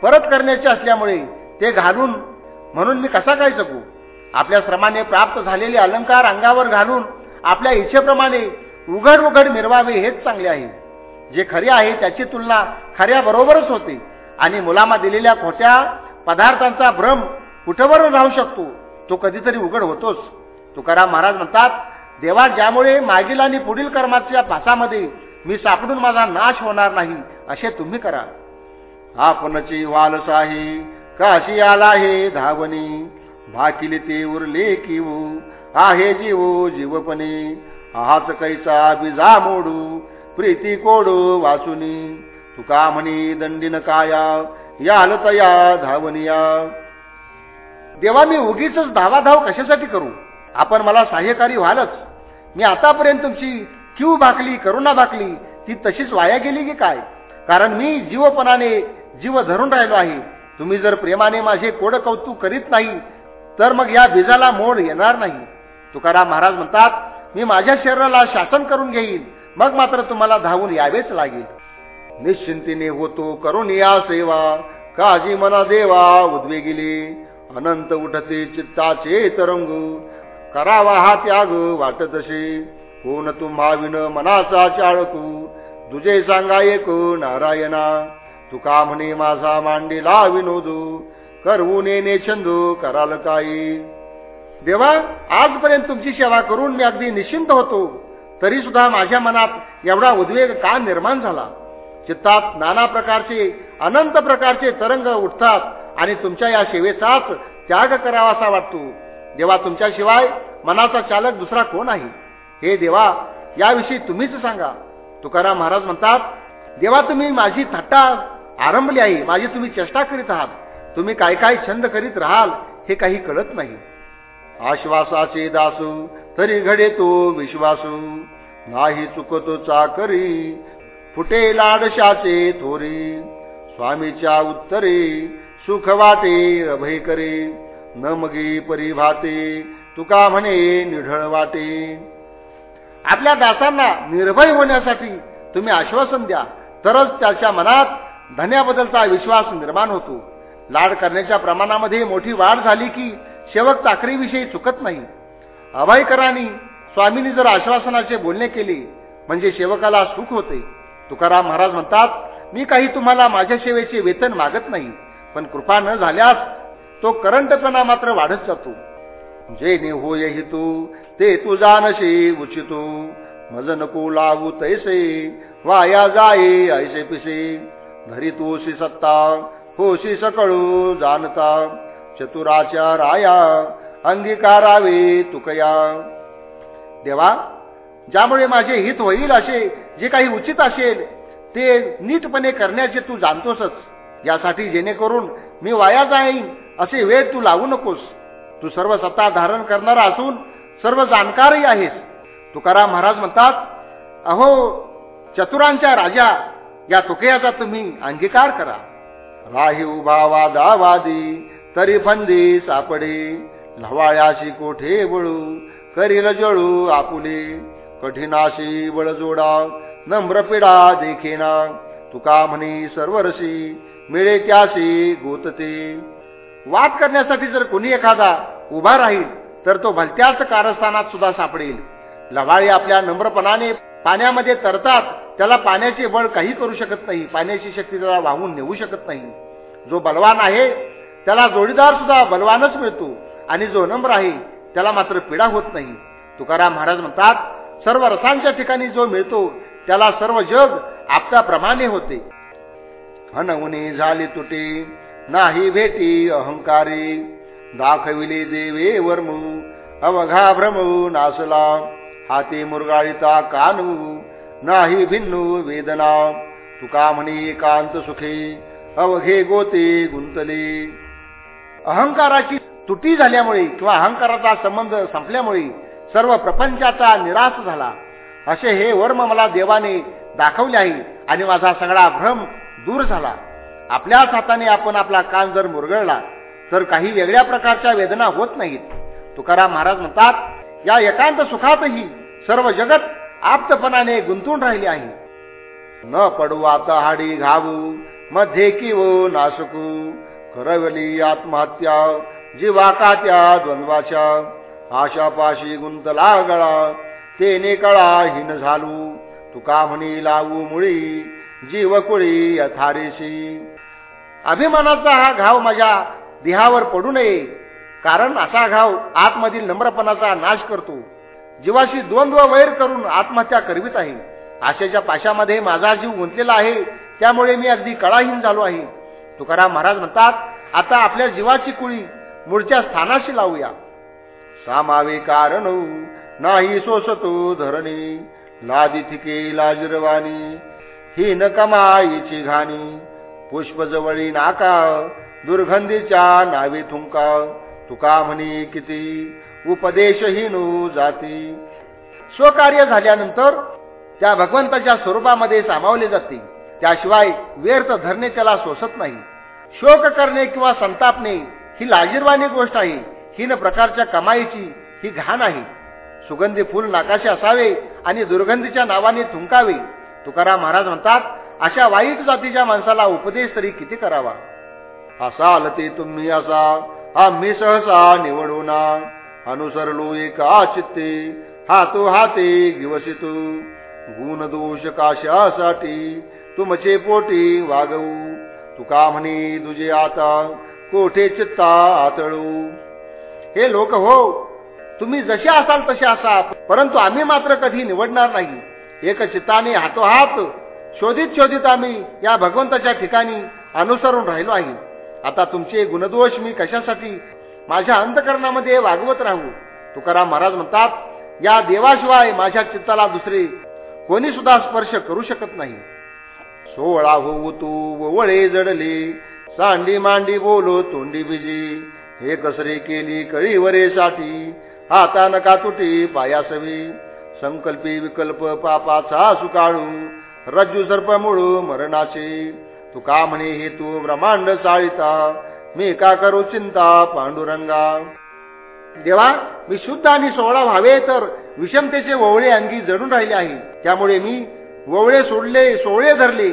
परत करण्याचे असल्यामुळे ते घालून म्हणून मी कसा काय शकू आपल्या श्रमाने प्राप्त झालेले अलंकार अंगावर घालून आपल्या इच्छेप्रमाणे उघड उघड मिरवावे हेच चांगले आहे. जे खरे आहे त्याची तुलना खऱ्या बरोबरच होते. आणि मुलामा दिलेल्या खोट्या पदार्थांचा भ्रम कुठवर राहू शकतो? तो कधीतरी उघड होतोच. तुकाराम महाराज म्हणतात देवा ज्यामुळे मागील आणि पुढील कर्माच्या पासामध्ये मी सापडून माझा नाश होणार नाही असे तुम्ही करा. आपणची वालसाही काशी आला हे धावणी? भाकिले ते उरले किऊ आहे जीव जीवपणे. आहाच कैचा बिजा मोडू. प्रीती कोडू वाचुनी तुका म्हणी दंडीन काया. याल तया धावनिया. देवा मी उगीच धावाधाव कशासाठी करू? आपण मला सहाय्यकारी व्हालच. मी आतापर्यंत तुमची क्यू भाकली करुणा भाकली ती तशीच वाया गेली की काय? कारण मी जीवपणाने जीव धरून राहिलो आहे. तुम्ही जर प्रेमाने माझे कोड कौतुक करीत नाही तर मग या बीजाला मोड येणार नाही. तुकाराम महाराज म्हणतात मी माझ्या शरीराला शासन करून घेईन. मग मात्र तुम्हाला धावून यावेच लागेल. निश्चिंतीने होतो करून या सेवा. काजी मना देवा उद्वेगिले. अनंत उठते चित्ताचे तरंग. करावा हा त्याग वाटतसे कोण हो तुम्हा विन मनाचा चाळकू. तुझे सांगा एक नारायणा. तुका म्हणे माझा मांडीला विनोदू. करवून येणे छंदू कराल काही. देवा आजपर्यंत तुमची सेवा करून मी अगदी निश्चिंत होतो. तरी सुद्धा माझ्या मनात एवढा उद्वेग का निर्माण झाला? चित्तात नाना प्रकारचे अनंत प्रकारचे तरंग उठतात आणि तुमच्या या सेवेचाच त्याग करावासा वाटतो. देवा तुमच्याशिवाय मनाचा चालक दुसरा कोण आहे? हे देवा याविषयी तुम्हीच सांगा. तुकाराम महाराज म्हणतात देवा तुम्ही माझी थट्टा आरंभली आहे. माझी तुम्ही चेष्टा करीत आहात. तुम्ही काय काय छंद करीत राहाल हे काही कळत नाही. आश्वासाचे दासू तरी घडे तो विश्वासू. नाही चुकतो चाकरी फुटे लाडशाचे थोरी. स्वामीच्या उत्तरे सुख वाटे अभय करे. न मगे परिभाते तुका म्हणे निढळ वाटे. आपल्या दासांना निर्भय होण्यासाठी तुम्ही आश्वासन द्या तरच त्याच्या मनात धन्याबद्दलचा विश्वास निर्माण होतो. लाड करण्याच्या प्रमाणामध्ये मोठी वाढ झाली की शेवक चाकरीविषयी चुकत नाही. अभयकरांनी स्वामींनी जर आश्वासनाचे बोलणे केले म्हणजे सेवकाला सुख होते. तुकाराम महाराज म्हणतात मी काही तुम्हाला माझ्या सेवेचे वेतन मागत नाही पण कृपा न झाल्यास तो करंटपणा मात्र वाढत जातो. जे ने होय तू ते तू जानशे उचितो. मज नको लावू तैसे वाया जाये ऐसे पिसे. धरी तोशी सत्ता होशी सकळू जाणता. चतुराच्या राया अंगीकारावे तुकया. देवा ज्यामुळे माझे हित होईल असे जे काही उचित असेल ते नीटपणे करण्याचे तू जाणतोसच. यासाठी जेणेकरून मी वाया जाईन असे वेळ तू लावू नकोस. तू सर्व सत्ता धारण करणारा असून सर्व जाणकारही आहेस. तुकाराम महाराज म्हणतात अहो चतुरांच्या राजा या तुकयाचा तुम्ही अंगीकार करा. राही उभा वादावादी तरी फंदी सापडे. लवाळ्याशी कोठे बळू करील जळू आपुले. कठीणाशी बळजोडा नम्रपिडा देखेना. तुका म्हणे सर्वरशी मिळे त्याशी गोतते. वाद करण्यासाठी जर कोणी एखादा उभा राहील तर तो भलत्याच कारस्थानात सुद्धा सापडेल. लवाळी आपल्या नम्रपणाने पाण्यामध्ये तरतात त्याला पाण्याचे बळ काही करू शकत नाही. पाण्याची शक्ती त्याला वाहून नेऊ शकत नाही. जो बलवान आहे त्याला जोडीदार सुद्धा बलवानच मिळतो. आणि जो नम्र आहे त्याला मात्र पीडा होत नाही. तुकाराम महाराज म्हणतात सर्व रसांच्या ठिकाणी जो मिळतो त्याला सर्व जग आपल्याप्रमाणे होते. हनवणे झाले तुटे नाही भेटी अहंकारी. दाखविले देवे वर्मू अवघा भ्रमू नासला. हाती मुरगाळीचा कानू नाही भिन्नू वेदना. तुका म्हणे एकांत सुखे अवघे गोते गुंतले. अहंकाराची तुटी झाल्यामुळे किंवा अहंकाराचा संबंध संपल्यामुळे सर्व प्रपंचाचा निराश झाला. असे हे वर्म मला देवाने दाखवले आहे आणि माझा सगळा भ्रम दूर झाला. आपल्याच हाताने आपण आपला कान जर मुरगळला तर काही वेगळ्या प्रकारच्या वेदना होत नाहीत. तुकाराम महाराज म्हणतात या एकांत सुखातही सर्व जगत आप्तपणाने गुंतून राहिले आहे. न पडू आता हाडी घावू मध्ये किव नाशकू. करवली आत्महत्या जीवाकात्या द्वंद्वाच्या. आशापाशी गुंतला गळा तेने कळा हिन झालू. तुका म्हणी लावू मुळी जीवकुळी यथारेशी. अभिमानाचा हा घाव माझ्या देहावर पडू नये कारण असा घाव आतमधील नम्रपणाचा नाश करतो. जीवाशी द्वंद्व वैर करून आत्महत्या करवित आहे. आशेच्या पाशामध्ये माझा जीव गुंतलेला आहे त्यामुळे मी अगदी कळाहीन झालो आहे. तुकाराम महाराज म्हणतात आता आपल्या जीवाची कुळी मूळच्या स्थानाशी लावूया. सामावे कारण नाही सोसतो धरणी लादी थिके लाजिरवाणी ही न कमाईची घाणी पुष्प जवळी नाका दुर्गंधीच्या नावे थुंका. तुका म्हणी किती? उपदेशहीनू जाती. स्वकार्य झाल्यानंतर त्या भगवंताच्या स्वरूपामध्ये सामावले जाते. त्याशिवाय व्यर्थ धरणे त्याला सोसत नाही. शोक करणे किंवा संतापणे ही लाजीरवाणी गोष्ट आहे. हीन प्रकारच्या कमाईची ही घाण आहे. सुगंधी फुल नाकाशे असावे आणि दुर्गंधीच्या नावाने थुंकावे. तुकाराम महाराज म्हणतात अशा वाईट जातीच्या माणसाला उपदेश तरी किती करावा? असाल ते तुम्ही असा आम्ही सहसा निवडूना अनुसरलो एका चित्ते हातो हाते गिवसितो गुण दोष काशासाठी तुमचे पोटी वागवू। तुका म्हणे तुझे आता कोठे चित्ता आतळू? हे लोक हो तुम्ही जसे असाल तसे असा परंतु आम्ही मात्र कधी निवडणार नाही। एक चित्ताने हातोहात शोधित शोधित आम्ही या भगवंताच्या ठिकाणी अनुसरून राहिलो आहे। आता तुमचे गुणदोष मी कशासाठी माझ्या अंतकरणामध्ये वागवत राहू. तुकाराम महाराज म्हणतात या देवाशिवाय माझ्या चित्ताला दुसरे कोणी सुद्धा स्पर्श करू शकत नाही. सोळा होऊ तू वळे जडले सांडी मांडी बोलो तोंडी बिजी हे कसरे केली कळीवरेसाठी हाता नका तुटी पायासवी संकल्पी विकल्प पापाचा सुकाळू रज्जू सर्प मुळू मरणाचे. तुका म्हणे हे तू ब्रह्मांड चाळीता मी का करू चिंता पांडुरंगा? देवा मी शुद्ध आणि सोहळा व्हावे तर विषमतेचे ववळे अंगी जडून राहिले आहे. त्यामुळे मी ववळे सोडले सोहळे धरले.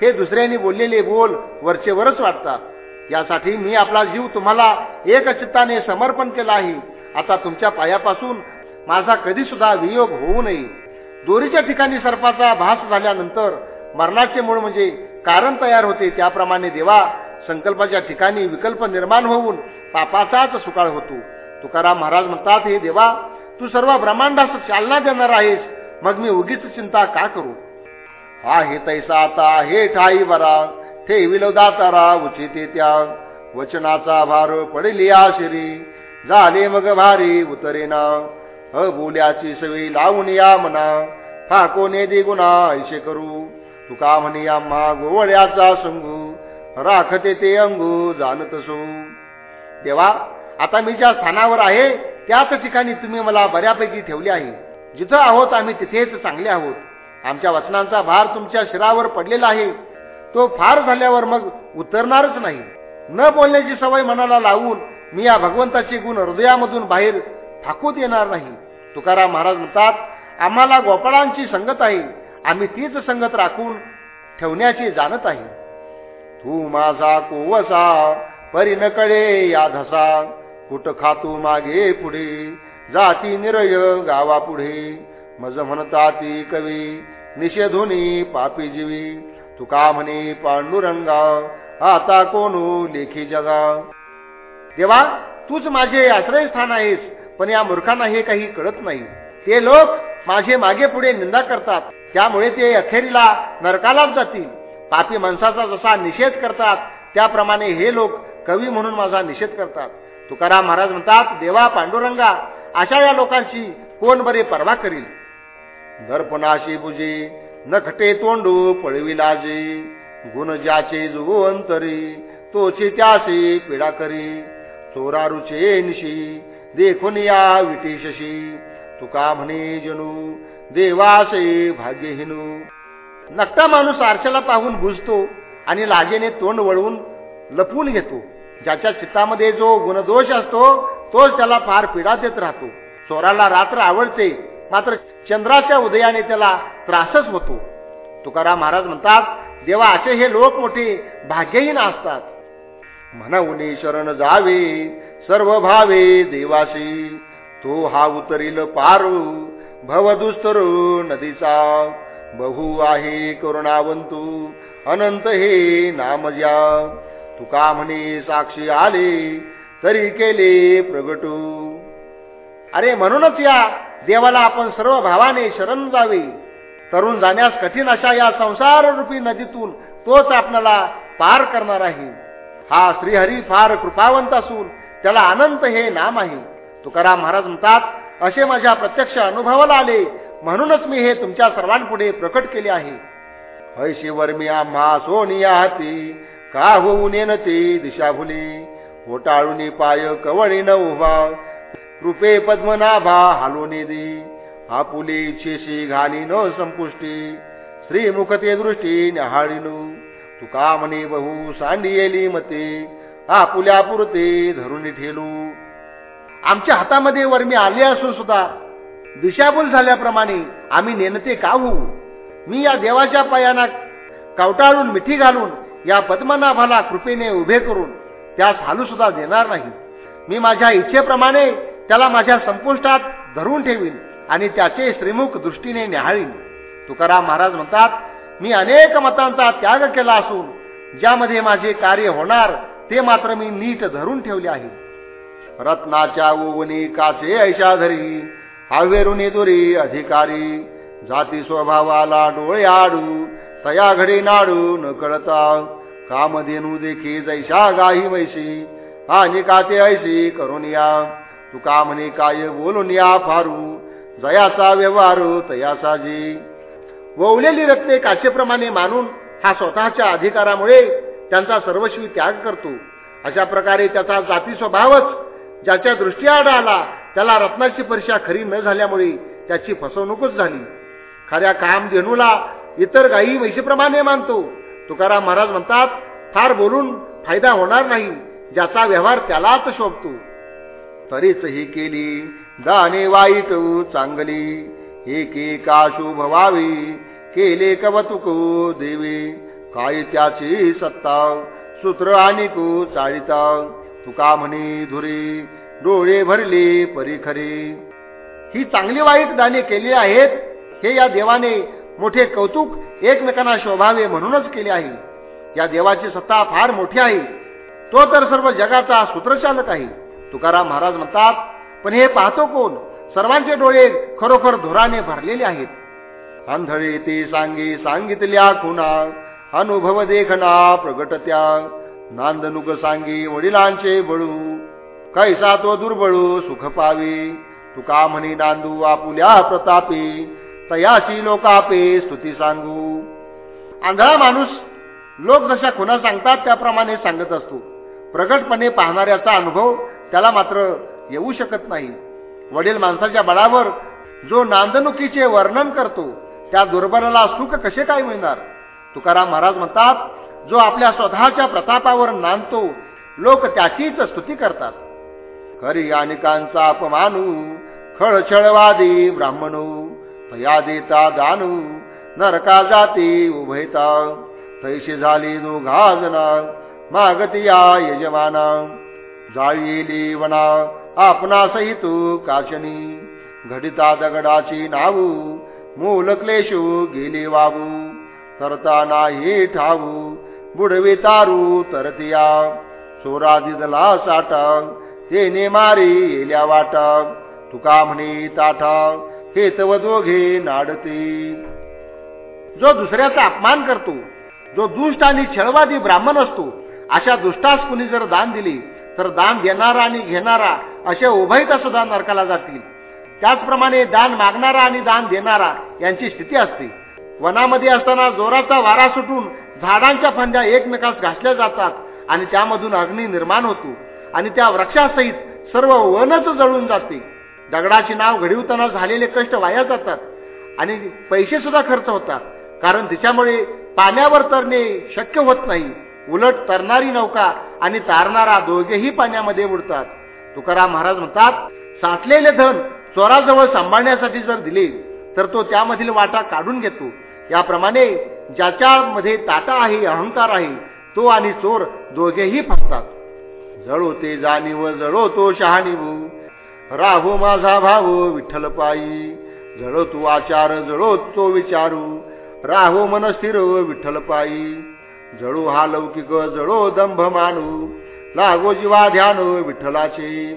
हे दुसऱ्यांनी बोललेले बोल वरचेवरच वाटतात यासाठी मी आपला जीव तुम्हाला एक चित्ताने समर्पण केला आहे. आता तुमच्या पायापासून माझा कधी सुद्धा वियोग होऊ नये. दोरीच्या ठिकाणी सर्पाचा भास झाल्यानंतर मरणाचे मूळ म्हणजे कारण तयार होते. त्याप्रमाणे देवा संकल्पाच्या ठिकाणी विकल्प निर्माण होऊन पापाचाच सुकाळ होतो. तुकाराम महाराज म्हणतात हे देवा तू सर्व ब्रह्मांडास चालना देणार आहेस. मग मी उगीच चिंता का करू? हा हे तैसा आता हे ठाई बरा ते विलोदा तारा उचिते त्या. वचनाचा भार पडली आशिरी झाले मग भारी उतरेना अबोल्याची सवयी लावून या म्हणा फाकोने दे गुणा ऐशे करू. तुका म्हणे आम्हा गोवळ्याचा संगू राखते ते अंगू जाणत सो देवा आता मी ज्या स्थानावर आहे त्याच ठिकाणी तुम्ही मला बऱ्यापैकी ठेवले आहे. जिथं आहोत आम्ही तिथेच चांगले आहोत. आमच्या वचनांचा भार तुमच्या शिरावर पडलेला आहे. तो फार झाल्यावर मग उतरणारच नाही. न बोलण्याची सवय मनाला लावून मी या भगवंताचे गुण हृदयामधून बाहेर थाकूत येणार नाही. तुकाराम महाराज म्हणतात आम्हाला गोपाळांची संगत आहे. आम्ही तीच संगत राखून ठेवण्याची जाणत आहे. तू माझा कोवसा परी न कळे या धसा. कुठ खातू मागे पुढे जाती निरय गावा पुढे. मज म्हणता ती कवी निषेधुनी पापी जीवी. तुका म्हणे पांडुरंगा आता कोणू लेखी जगा? देवा तूच माझे आश्रयस्थान आहेस पण या मूर्खांना हे काही कळत नाही. ते लोक माझे मागे पुढे निंदा करतात त्यामुळे ते अखेरीला नरकालाच जातील. पापी माणसाचा जसा निषेध करतात त्याप्रमाणे हे लोक कवी म्हणून माझा निषेध करतात. तुकाराम महाराज म्हणतात देवा पांडुरंगा अशा या लोकांची कोण बरे परवा करील? दर्पणाशी बुजी नखटे तोंडू पळवी लाजे गुण ज्याचे जुगो अंतरी तोचे त्याचे पिडा करी. चोरारुचे निशी देखून या विटेशशी तुका म्हणे जणू देवासे भाग्यहीनू. नकटा माणूस आरशाला पाहून बुजतो आणि लाजेने तोंड वळवून लपवून घेतो. ज्याच्या चित्तामध्ये जो गुणदोष असतो तोच त्याला फार पीडा देत राहतो. चोराला रात्र आवडते मात्र चंद्राच्या उदयाने त्याला त्रासच होतो. तुकाराम महाराज म्हणतात देवा असे हे लोक मोठे भाग्यहीन असतात. म्हणून शरण जावे सर्व भावे देवाशी. तो हा उतरील पारू भवदुस्तर नदीचा. बहु आहे करुणावंतू अनंत हे नामजा तुका म्हणे साक्षी आले तरी केले प्रगटू. अरे म्हणूनच या देवाला आपण सर्व भावाने शरण जावे. तरुण जाण्यास कठीण अशा या संसार रूपी नदीतून तोच आपल्याला पार करणार आहे. हा श्रीहरी फार कृपावंत असून त्याला अनंत हे नाम आहे. तुकाराम महाराज म्हणतात असे माझ्या प्रत्यक्ष अनुभवाला आले म्हणूनच मी हे तुमच्या सर्वांपुढे प्रकट केले आहे. ऐशीवर मी आम्हा सोनिया हाती का होऊ येन ते दिशाभुली? होटाळून पाय कवळी न उभा कृपे पद्मनाभा हालोने दे. आपुली इच्छेशी घाली न संपुष्टी श्रीमुख ते दृष्टी न्याहाळीनु तुका म्हणे बहु सांडियेली मते आपुल्या पुरते धरून ठेलू. आमच्या हातामध्ये वर मी आले असून सुद्धा दिशाभूल झाल्याप्रमाणे आम्ही नेनते का होऊ? मी या देवाच्या पायांना कवटाळून मिठी घालून या पद्मनाभाला कृपेने उभे करून त्यास हालू सुद्धा देणार नाही. मी माझ्या इच्छेप्रमाणे त्याला माझ्या संपुष्टात धरून ठेवीन आणि त्याचे श्रीमुख दृष्टीने न्याहाळीन. तुकाराम महाराज म्हणतात मी अनेक मतांचा त्याग केला असून ज्यामध्ये माझे कार्य होणार ते मात्र मी नीट धरून ठेवले आहे. रत्नाच्या ओवनी काचे ऐशाधरी हावेरुनी दुरी अधिकारी जाती स्वभावाला डोळे आडू तया घडी नाडू न कळता कामधेनू देखी जैशा गाही वैशी आणि काते ऐशी करून या. तुका म्हणे काय बोलून या फारू जयाचा व्यवहार तयाचा जी. ववलेली रत्ने काचेप्रमाणे मानून हा स्वतःच्या अधिकारामुळे त्यांचा सर्वस्वी त्याग करतो. अशा प्रकारे त्याचा जाती स्वभावच ज्याच्या दृष्टीआड आला त्याला रत्नाची परीक्षा खरी न झाल्यामुळे त्याची फसवणूकच झाली. खऱ्या काम धेनूला इतर गायी म्हैशीप्रमाणे मानतो. तुकाराम महाराज म्हणतात फार बोलून फायदा होणार नाही ज्याचा व्यवहार त्यालाच शोभतो. तरीच ही केली दाने वाईट चांगली. एकेका शुभ व्हावी केले कवतुक देवी. काय त्याची सत्ता सूत्र आणि को चाळीता. तुका म्हणे धुरी डोळे भरले परिखरे. ही चांगली वाईट दाने केली आहेत हे या देवाने मोठे कौतुक एकमेकांना शोभावे म्हणूनच केले आहे. या देवाची सत्ता फार मोठी आहे. तो तर सर्व जगाचा सूत्रचालक आहे. तुकाराम महाराज म्हणतात पण हे पाहतो कोण? सर्वांचे डोळे खरोखर धुराने भरलेले आहेत. आंधळे ते सांगे सांगितल्या खुना अनुभव देखना प्रगटत्या. नांदनुग सांगे वडिलांचे बळू कैसा तो दुर्बळू सुख पावी. तुका म्हणी नांदू आपुल्या प्रतापे तयाशी लोकापे स्तुती सांगू. आंधळा माणूस लोक जशा खुना सांगतात त्याप्रमाणे सांगत असतो. प्रगटपणे पाहणाऱ्याचा अनुभव त्याला मात्र येऊ शकत नाही. वडील माणसाच्या बळावर जो नांदणुकीचे वर्णन करतो त्या दुर्बलाला सुख कसे काय मिळणार? तुकाराम महाराज म्हणतात जो आपल्या स्वतःच्या प्रतापावर नांदतो लोक त्याचीच स्तुती करतात. खरी अनेकांचा अपमानू खळछळवादी ब्राह्मणू तया देता दानू नरका जाती उभयता तैशी झाली नु जना मागती यजमाना. जाळी वना आपणासही तू काचनी घडिता दगडाची नावू मूल क्लेशू गेली वाबू तरता नाही ठावू बुडवी तारू तरतिया चोरा दिदला साटा तेने मारी येल्या तुका म्हणे ताठा हे तव दोघे नाडते. जो दुसऱ्याचा अपमान करतो जो दुष्ट आणि छळवादी ब्राह्मण असतो अशा दुष्टास कुणी जर दान दिली तर दान देणारा आणि घेणारा अशा उभयता सुद्धा नरकाला जातील. त्याचप्रमाणे दान मागणारा आणि दान देणारा यांची स्थिती असते. वनामध्ये असताना जोराचा वारा सुटून झाडांच्या फांद्या एकमेकास घासल्या जातात आणि त्यामधून अग्नी निर्माण होतो. आणि त्या वृक्षासहित सर्व वनच जळून जाते. दगडाची नाव घडवताना झालेले कष्ट वाया जातात आणि पैसे सुद्धा खर्च होतात. कारण तिच्यामुळे पाण्यावर तरणे शक्य होत नाही. उलट तरणारी नौका आणि तारणारा दोघेही पाण्यामध्ये उडतात तुकाराम महाराज म्हणतात साचलेले धन चोराजवळ सांभाळण्यासाठी जर दिले तर तो त्यामधील वाटा काढून घेतो. याप्रमाणे ज्याच्यामध्ये ताटा आहे अहंकार आहे तो आणि चोर दोघेही फसतात. जळो ते जाणीव जळो तो शहाणीव. राहू माझा भाऊ विठ्ठल पायी. जळो तू आचार जळो तो विचारू. राहो मन स्थिर विठ्ठल पायी. जळू हा लौकिक जळो दंभ मानू. लागो जीवा ध्यान विठ्ठलाचे.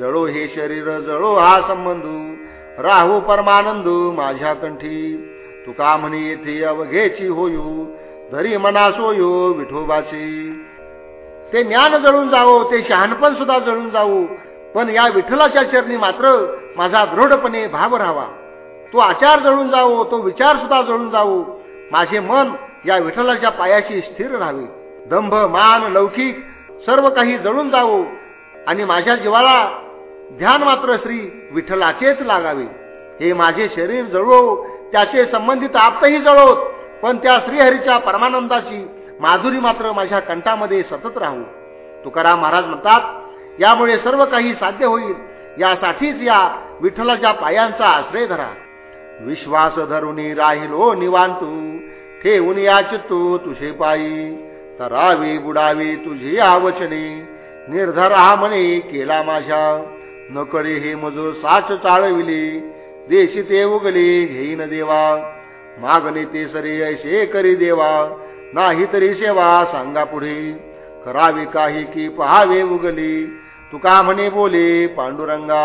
जळो हे शरीर जळो हा संबंध. राहू परमानंद माझ्या कंठी. तुका म्हणे येथे अवघेची होयू. धरी मना सोयो विठोबाची. ते ज्ञान जळून जावो ते शहाणपण सुद्धा जळून जाऊ पण या विठ्ठलाच्या चरणी मात्र माझा दृढपणे भाव राहावा. तो आचार जळून जावो तो विचार सुद्धा जळून जाऊ माझे मन या विठ्ठलाच्या पायाशी स्थिर राहावे. दंभ मान लौकिक सर्व काही जळून जावो. आणि माझ्या जीवाला ध्यान मात्र श्री विठ्ठलाचेच लागावे. हे माझे शरीर जळवो त्याचे संबंधित आपतही जळवत पण त्या श्रीहरीच्या परमानंदाची माधुरी मात्र माझ्या कंठामध्ये सतत राहू. तुकाराम महाराज म्हणतात यामुळे सर्व काही साध्य होईल. यासाठीच या विठ्ठलाच्या पायांचा आश्रय धरा. विश्वास धरुनी राहिलो निवांतू. ठेवून या चित्तू तुझे पायी. तरावी बुडावी तुझी आवचने. निर्धार हा म्हणे केला माझ्या. नकळे हे मजूर साच चाळविले. देशी ते उगले घेईन देवा. मागणे ते सरे ऐसे करी देवा. नाही तरी सेवा सांगा पुढे. करावे काही की पहावे उगली तुका म्हणे बोले पांडुरंगा.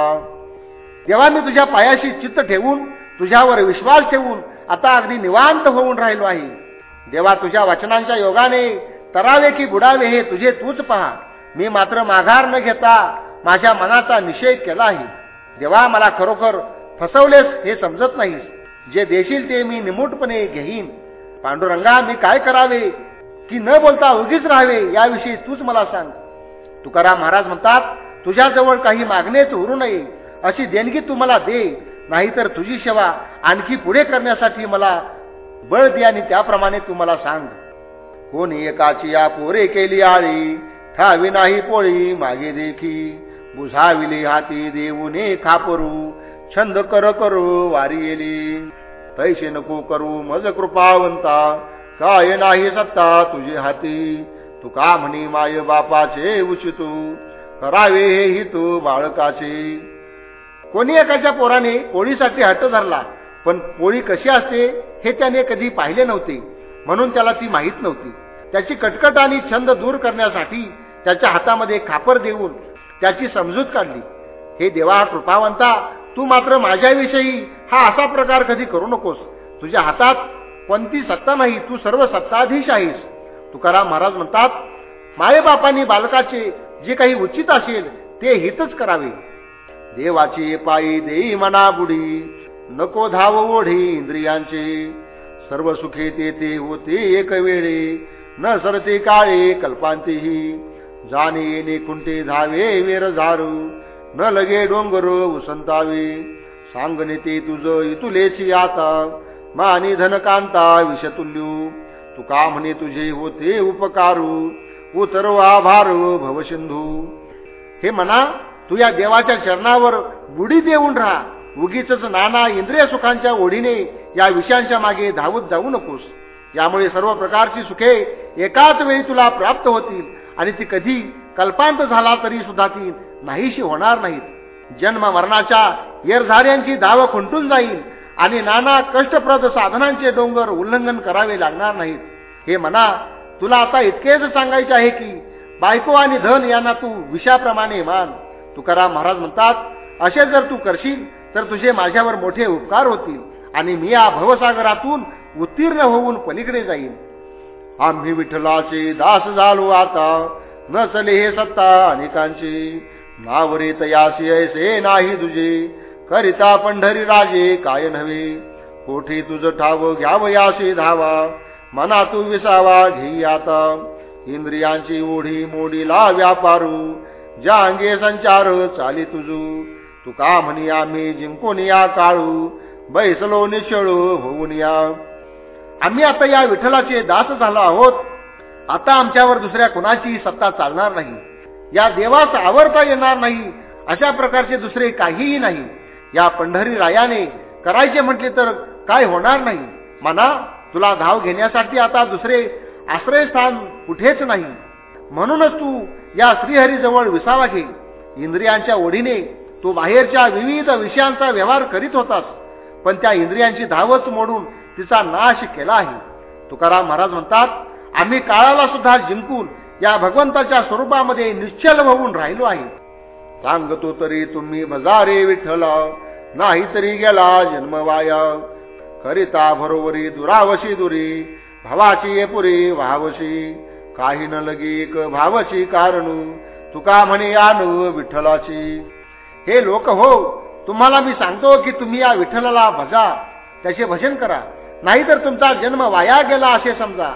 तेव्हा मी तुझ्या पायाशी चित्त ठेवून तुझ्यावर विश्वास ठेवून आता अगदी निवांत होऊन राहिलो आहे. देवा तुझ्या वचनांच्या योगाने तरावे की बुडावे हे तुझे तूच पहा. मी मात्र माघार न घेता माझ्या मनाचा निषेध केला आहे. देवा मला खरोखर फसवलेस हे समजत नाहीस जे देशील ते मी निमूटपणे घेईन. पांडुरंगा मी काय करावे? की न बोलता उगीच राहावे? याविषयी तूच मला सांग. तुकाराम महाराज म्हणतात तुझ्याजवळ काही मागणेच उरू नये. अशी देणगी तू मला दे. नाहीतर तुझी सेवा आणखी पुढे करण्यासाठी मला बळ दे आणि त्याप्रमाणे तू मला सांग. कोणी एकाची या पोरे केली आळी ठावी नाही पोळी मागे देखी. बुझाविली हाती देऊने खापरू छंद कर करू वारी येली. पैसे नको करू मज कृपावंता. काय नाही सत्ता तुझे हाती. तू का म्हणी माय बापाचे उचितू? करावे हे हितू बाळकाचे. कोणी एकाच्या पोराने पोळीसाठी हट्ट धरला पण पोळी कशी असते हे त्याने कधी पाहिले नव्हते. म्हणून त्याला ती माहीत नव्हती. त्याची कटकट आणि छंद दूर करण्यासाठी त्याच्या हातामध्ये खापर देऊन त्याची समजूत काढली. हे देवा कृपावंता तू मात्र माझ्याविषयी हा असा प्रकार कधी करू नकोस. तुझ्या हातात कोणती सत्ता नाही तू सर्व सत्ताधीश आहेस. तुकाराम महाराज म्हणतात मायबापांनी बालकाचे जे काही उचित असेल ते हितच करावे. देवाची पायी देई मना बुडी नको धाव ओढी इंद्रियांचे. सर्व सुखे तेथे होते एक वेळे न सरते काळे कल्पांतेही. जाणे येणे कुंटे धावे वेर झारू न लगे डोंगर उसंतावे. सांगणे ते तुझ इतुलेची आता. मानी धनकांता विषतुल्यू. तुका म्हणे तुझे होते उपकारू. उतरव आभार भवसिंधू. हे म्हणा तू या देवाच्या चरणावर बुडी देऊन राहा. उगीच नाना इंद्रिय सुखांच्या ओढीने या विषयांच्या मागे धावत जाऊ नकोस. यामुळे सर्व प्रकारची सुखे एकाच वेळी तुला प्राप्त होतील आणि ती कधी कल्पांत झाला तरी सुद्धा ती नाहीशी होणार नाहीत. जन्म मरणाच्या येरझाऱ्यांची धाव खुंटून जाईल आणि नाना कष्टप्रद साधनांचे डोंगर उल्लंघन करावे लागणार नाहीत. हे म्हणा तुला आता इतकेच सांगायचे आहे की बायको आणि धन यांना तू विषाप्रमाणे मान. तुकाराम महाराज म्हणतात असे जर तू करशील तर तुझे माझ्यावर मोठे उपकार होतील आणि मी या भवसागरातून उत्तीर्ण होऊन पलीकडे जाईन. आम्ही विठ्ठलाचे दास झालो आता. न हे सत्ता अनेकांची. नावरे यासी ऐसे नाही तुझे. करिता पंढरी राजे काय नव्हे. कोठी तुझ ठाव घ्याव यासी धावा. मना तू विसावा घेई आता. इंद्रियांची ओढी मोडीला व्यापारू. ज्या अंगे संचार चाली तुझू. तू का म्हणी आम्ही जिंकून या काळू. बैसलो निशळू होऊन या. आम्ही आता या विठ्ठलाचे दास झालो आहोत. आता आमच्यावर दुसऱ्या कुणाची सत्ता चालणार नाही. या देवास आवडता येणार नाही अशा प्रकारचे दुसरे काहीही नाही. या पंढरी रायाने करायचे म्हटले तर काय होणार नाही? मना तुला धाव घेण्यासाठी आता दुसरे आश्रयस्थान कुठेच नाही. म्हणूनच तू या श्रीहरीजवळ विसावा घे. इंद्रियांच्या ओढीने तू बाहेरच्या विविध विषयांचा व्यवहार करीत होतास पण त्या इंद्रियांची धावच मोडून तिचा नाश केला आहे. तुकाराम महाराज म्हणतात आम्ही काळाला सुद्धा जिंकून या भगवंताच्या स्वरूपामध्ये निश्चल होऊन राहिलो आहे. सांगतो तरी तुम्ही भजारे विठ्ठल नाही तरी गेला जन्मवाया. करिता भरोवरी दुरावशी दुरी भावाची ये पुरी भावशी काही न लगीक भावशी कारणू तुका म्हणे आणू विठ्ठलाची. हे लोक हो तुम्हाला मी सांगतो की तुम्ही या विठ्ठलाला भजा त्याचे भजन करा. नाहीतर तुमचा जन्म वाया गेला असे समजा.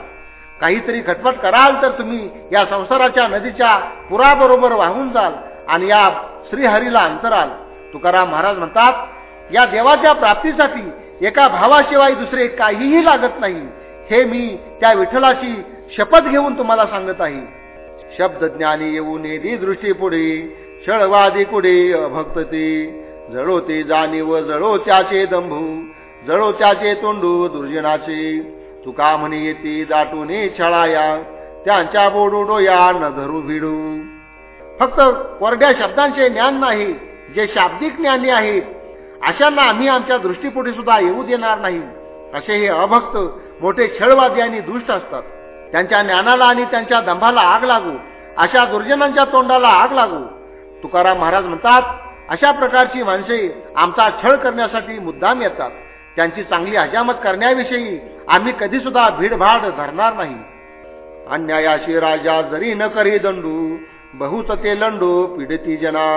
काहीतरी खटपट कराल तर तुम्ही या संसाराच्या नदीच्या पुराबरोबर वाहून जाल आणि या श्रीहरीला अंतराल. तुकाराम महाराज म्हणतात या देवाच्या प्राप्तीसाठी एका भावाशिवाय दुसरे काहीही लागत नाही. हे मी त्या विठ्ठलाची शपथ घेऊन तुम्हाला सांगत आहे. शब्द ज्ञानी येऊन दृष्टी पुढे छळवादी कुडे अभक्त ते जळो ते जाणीव जळो त्याचे दंभू जळो त्याचे तोंडू दुर्जनाचे. तुका म्हणे येते दाटून छळाया त्यांच्या बोडू डोया न धरू भिडू. फक्त कोरड्या शब्दांचे ज्ञान नाही जे शाब्दिक ज्ञानी आहेत अशांना आम्ही आमच्या दृष्टीपुढे सुद्धा येऊ देणार नाही. असे हे अभक्त मोठे छळवादी आणि दुष्ट असतात. त्यांच्या ज्ञानाला आणि त्यांच्या दंभाला आग लागू अशा दुर्जनांच्या तोंडाला आग लागू. तुकाराम महाराज म्हणतात अशा प्रकारची माणसे आमचा छळ करण्यासाठी मुद्दाम येतात. त्यांची चांगली हजामत करण्याविषयी आम्ही कधी सुद्धा भीडभाड धरणार नाही. अन्यायाशी राजा जरी न करी दंडू बहुत ते लंडू पिडती जना.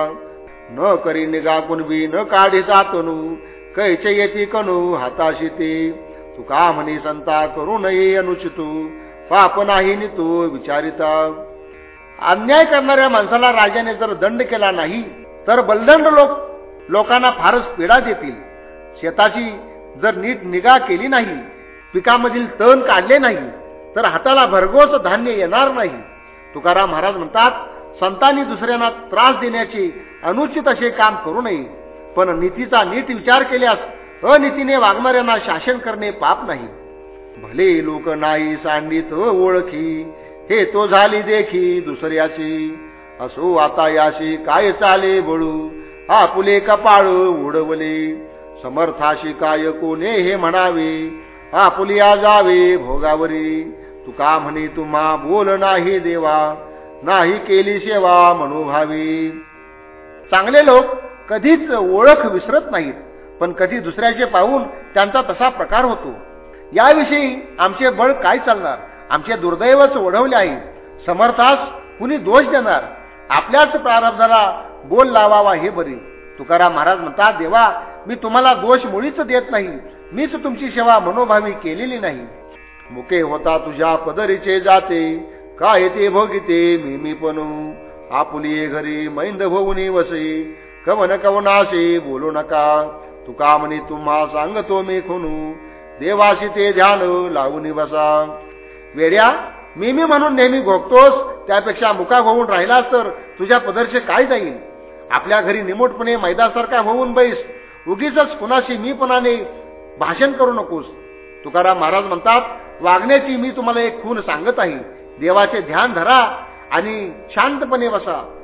न करी निगा कुणबी न काढी जातनू कैचे येती कणू हाताशी ते. तुका म्हणी संता करू नये अनुचितू पाप नाही नि तू विचारिता. अन्याय करणाऱ्या माणसाला राजाने जर दंड केला नाही तर बलदंड लोक लोकांना फारच पीडा देतील. शेताची जर नीट निगा केली नाही पिकामधील तण काढले नाही तर हाताला भरघोस धान्य येणार नाही. तुकाराम महाराज म्हणतात संतांनी दुसऱ्यांना त्रास देण्याचे अनुचित असे काम करू नये पण नीतीचा नीट विचार केल्यास अनितीने वागणाऱ्यांना शासन करणे पाप नाही. भले लोक नाही सांडित ओळखी हे तो झाली देखी दुसऱ्याची असो आता याशी काय चाले बळू आपुले कपाळ उडवले. समर्थाशी काय कोणे हे म्हणावे? आपुलिया जावे भोगावरी. तुका म्हणे तुम्हा बोल नाही देवा. नाही केली सेवा मनोभावी चांगले लोक कधीच ओळख विसरत नाहीत पण कधी दुसऱ्याचे पाहून त्यांचा तसा प्रकार होतो. याविषयी आमचे बळ काय चालणार? आमचे दुर्दैवच ओढवले आहे समर्थास कुणी दोष देणार? आपल्याच प्रारब्धाला बोल लावावा हे बरे. तुकाराम महाराज म्हणतात देवा मी तुम्हाला दोष मुळीच देत नाही. मीच तुमची सेवा मनोभावी केलेली नाही. मुके होता तुझ्या पदरीचे जाते. काय ते भोगिते मी मी पण घरी मैंद भोवनी वसे. कवन कवनासे बोलू नका. तुका म्हणे तुम्हा सांगतो मी खुनू देवाशी ते ध्यान लावून बसा. वेड्या मी मी म्हणून नेहमी घोगतोस त्यापेक्षा मुका होऊन राहिलास तर तुझ्या पदरचे काय जाईल? आपल्या घरी निमूटपणे मैदासारखा होऊन बैस. उगीच कुणाशी मीपणाने भाषण करू नकोस. तुकाराम महाराज म्हणतात वागण्याची मी तुम्हाला एक खून सांगत आहे. देवाचे ध्यान धरा आणि शांतपणे बसा.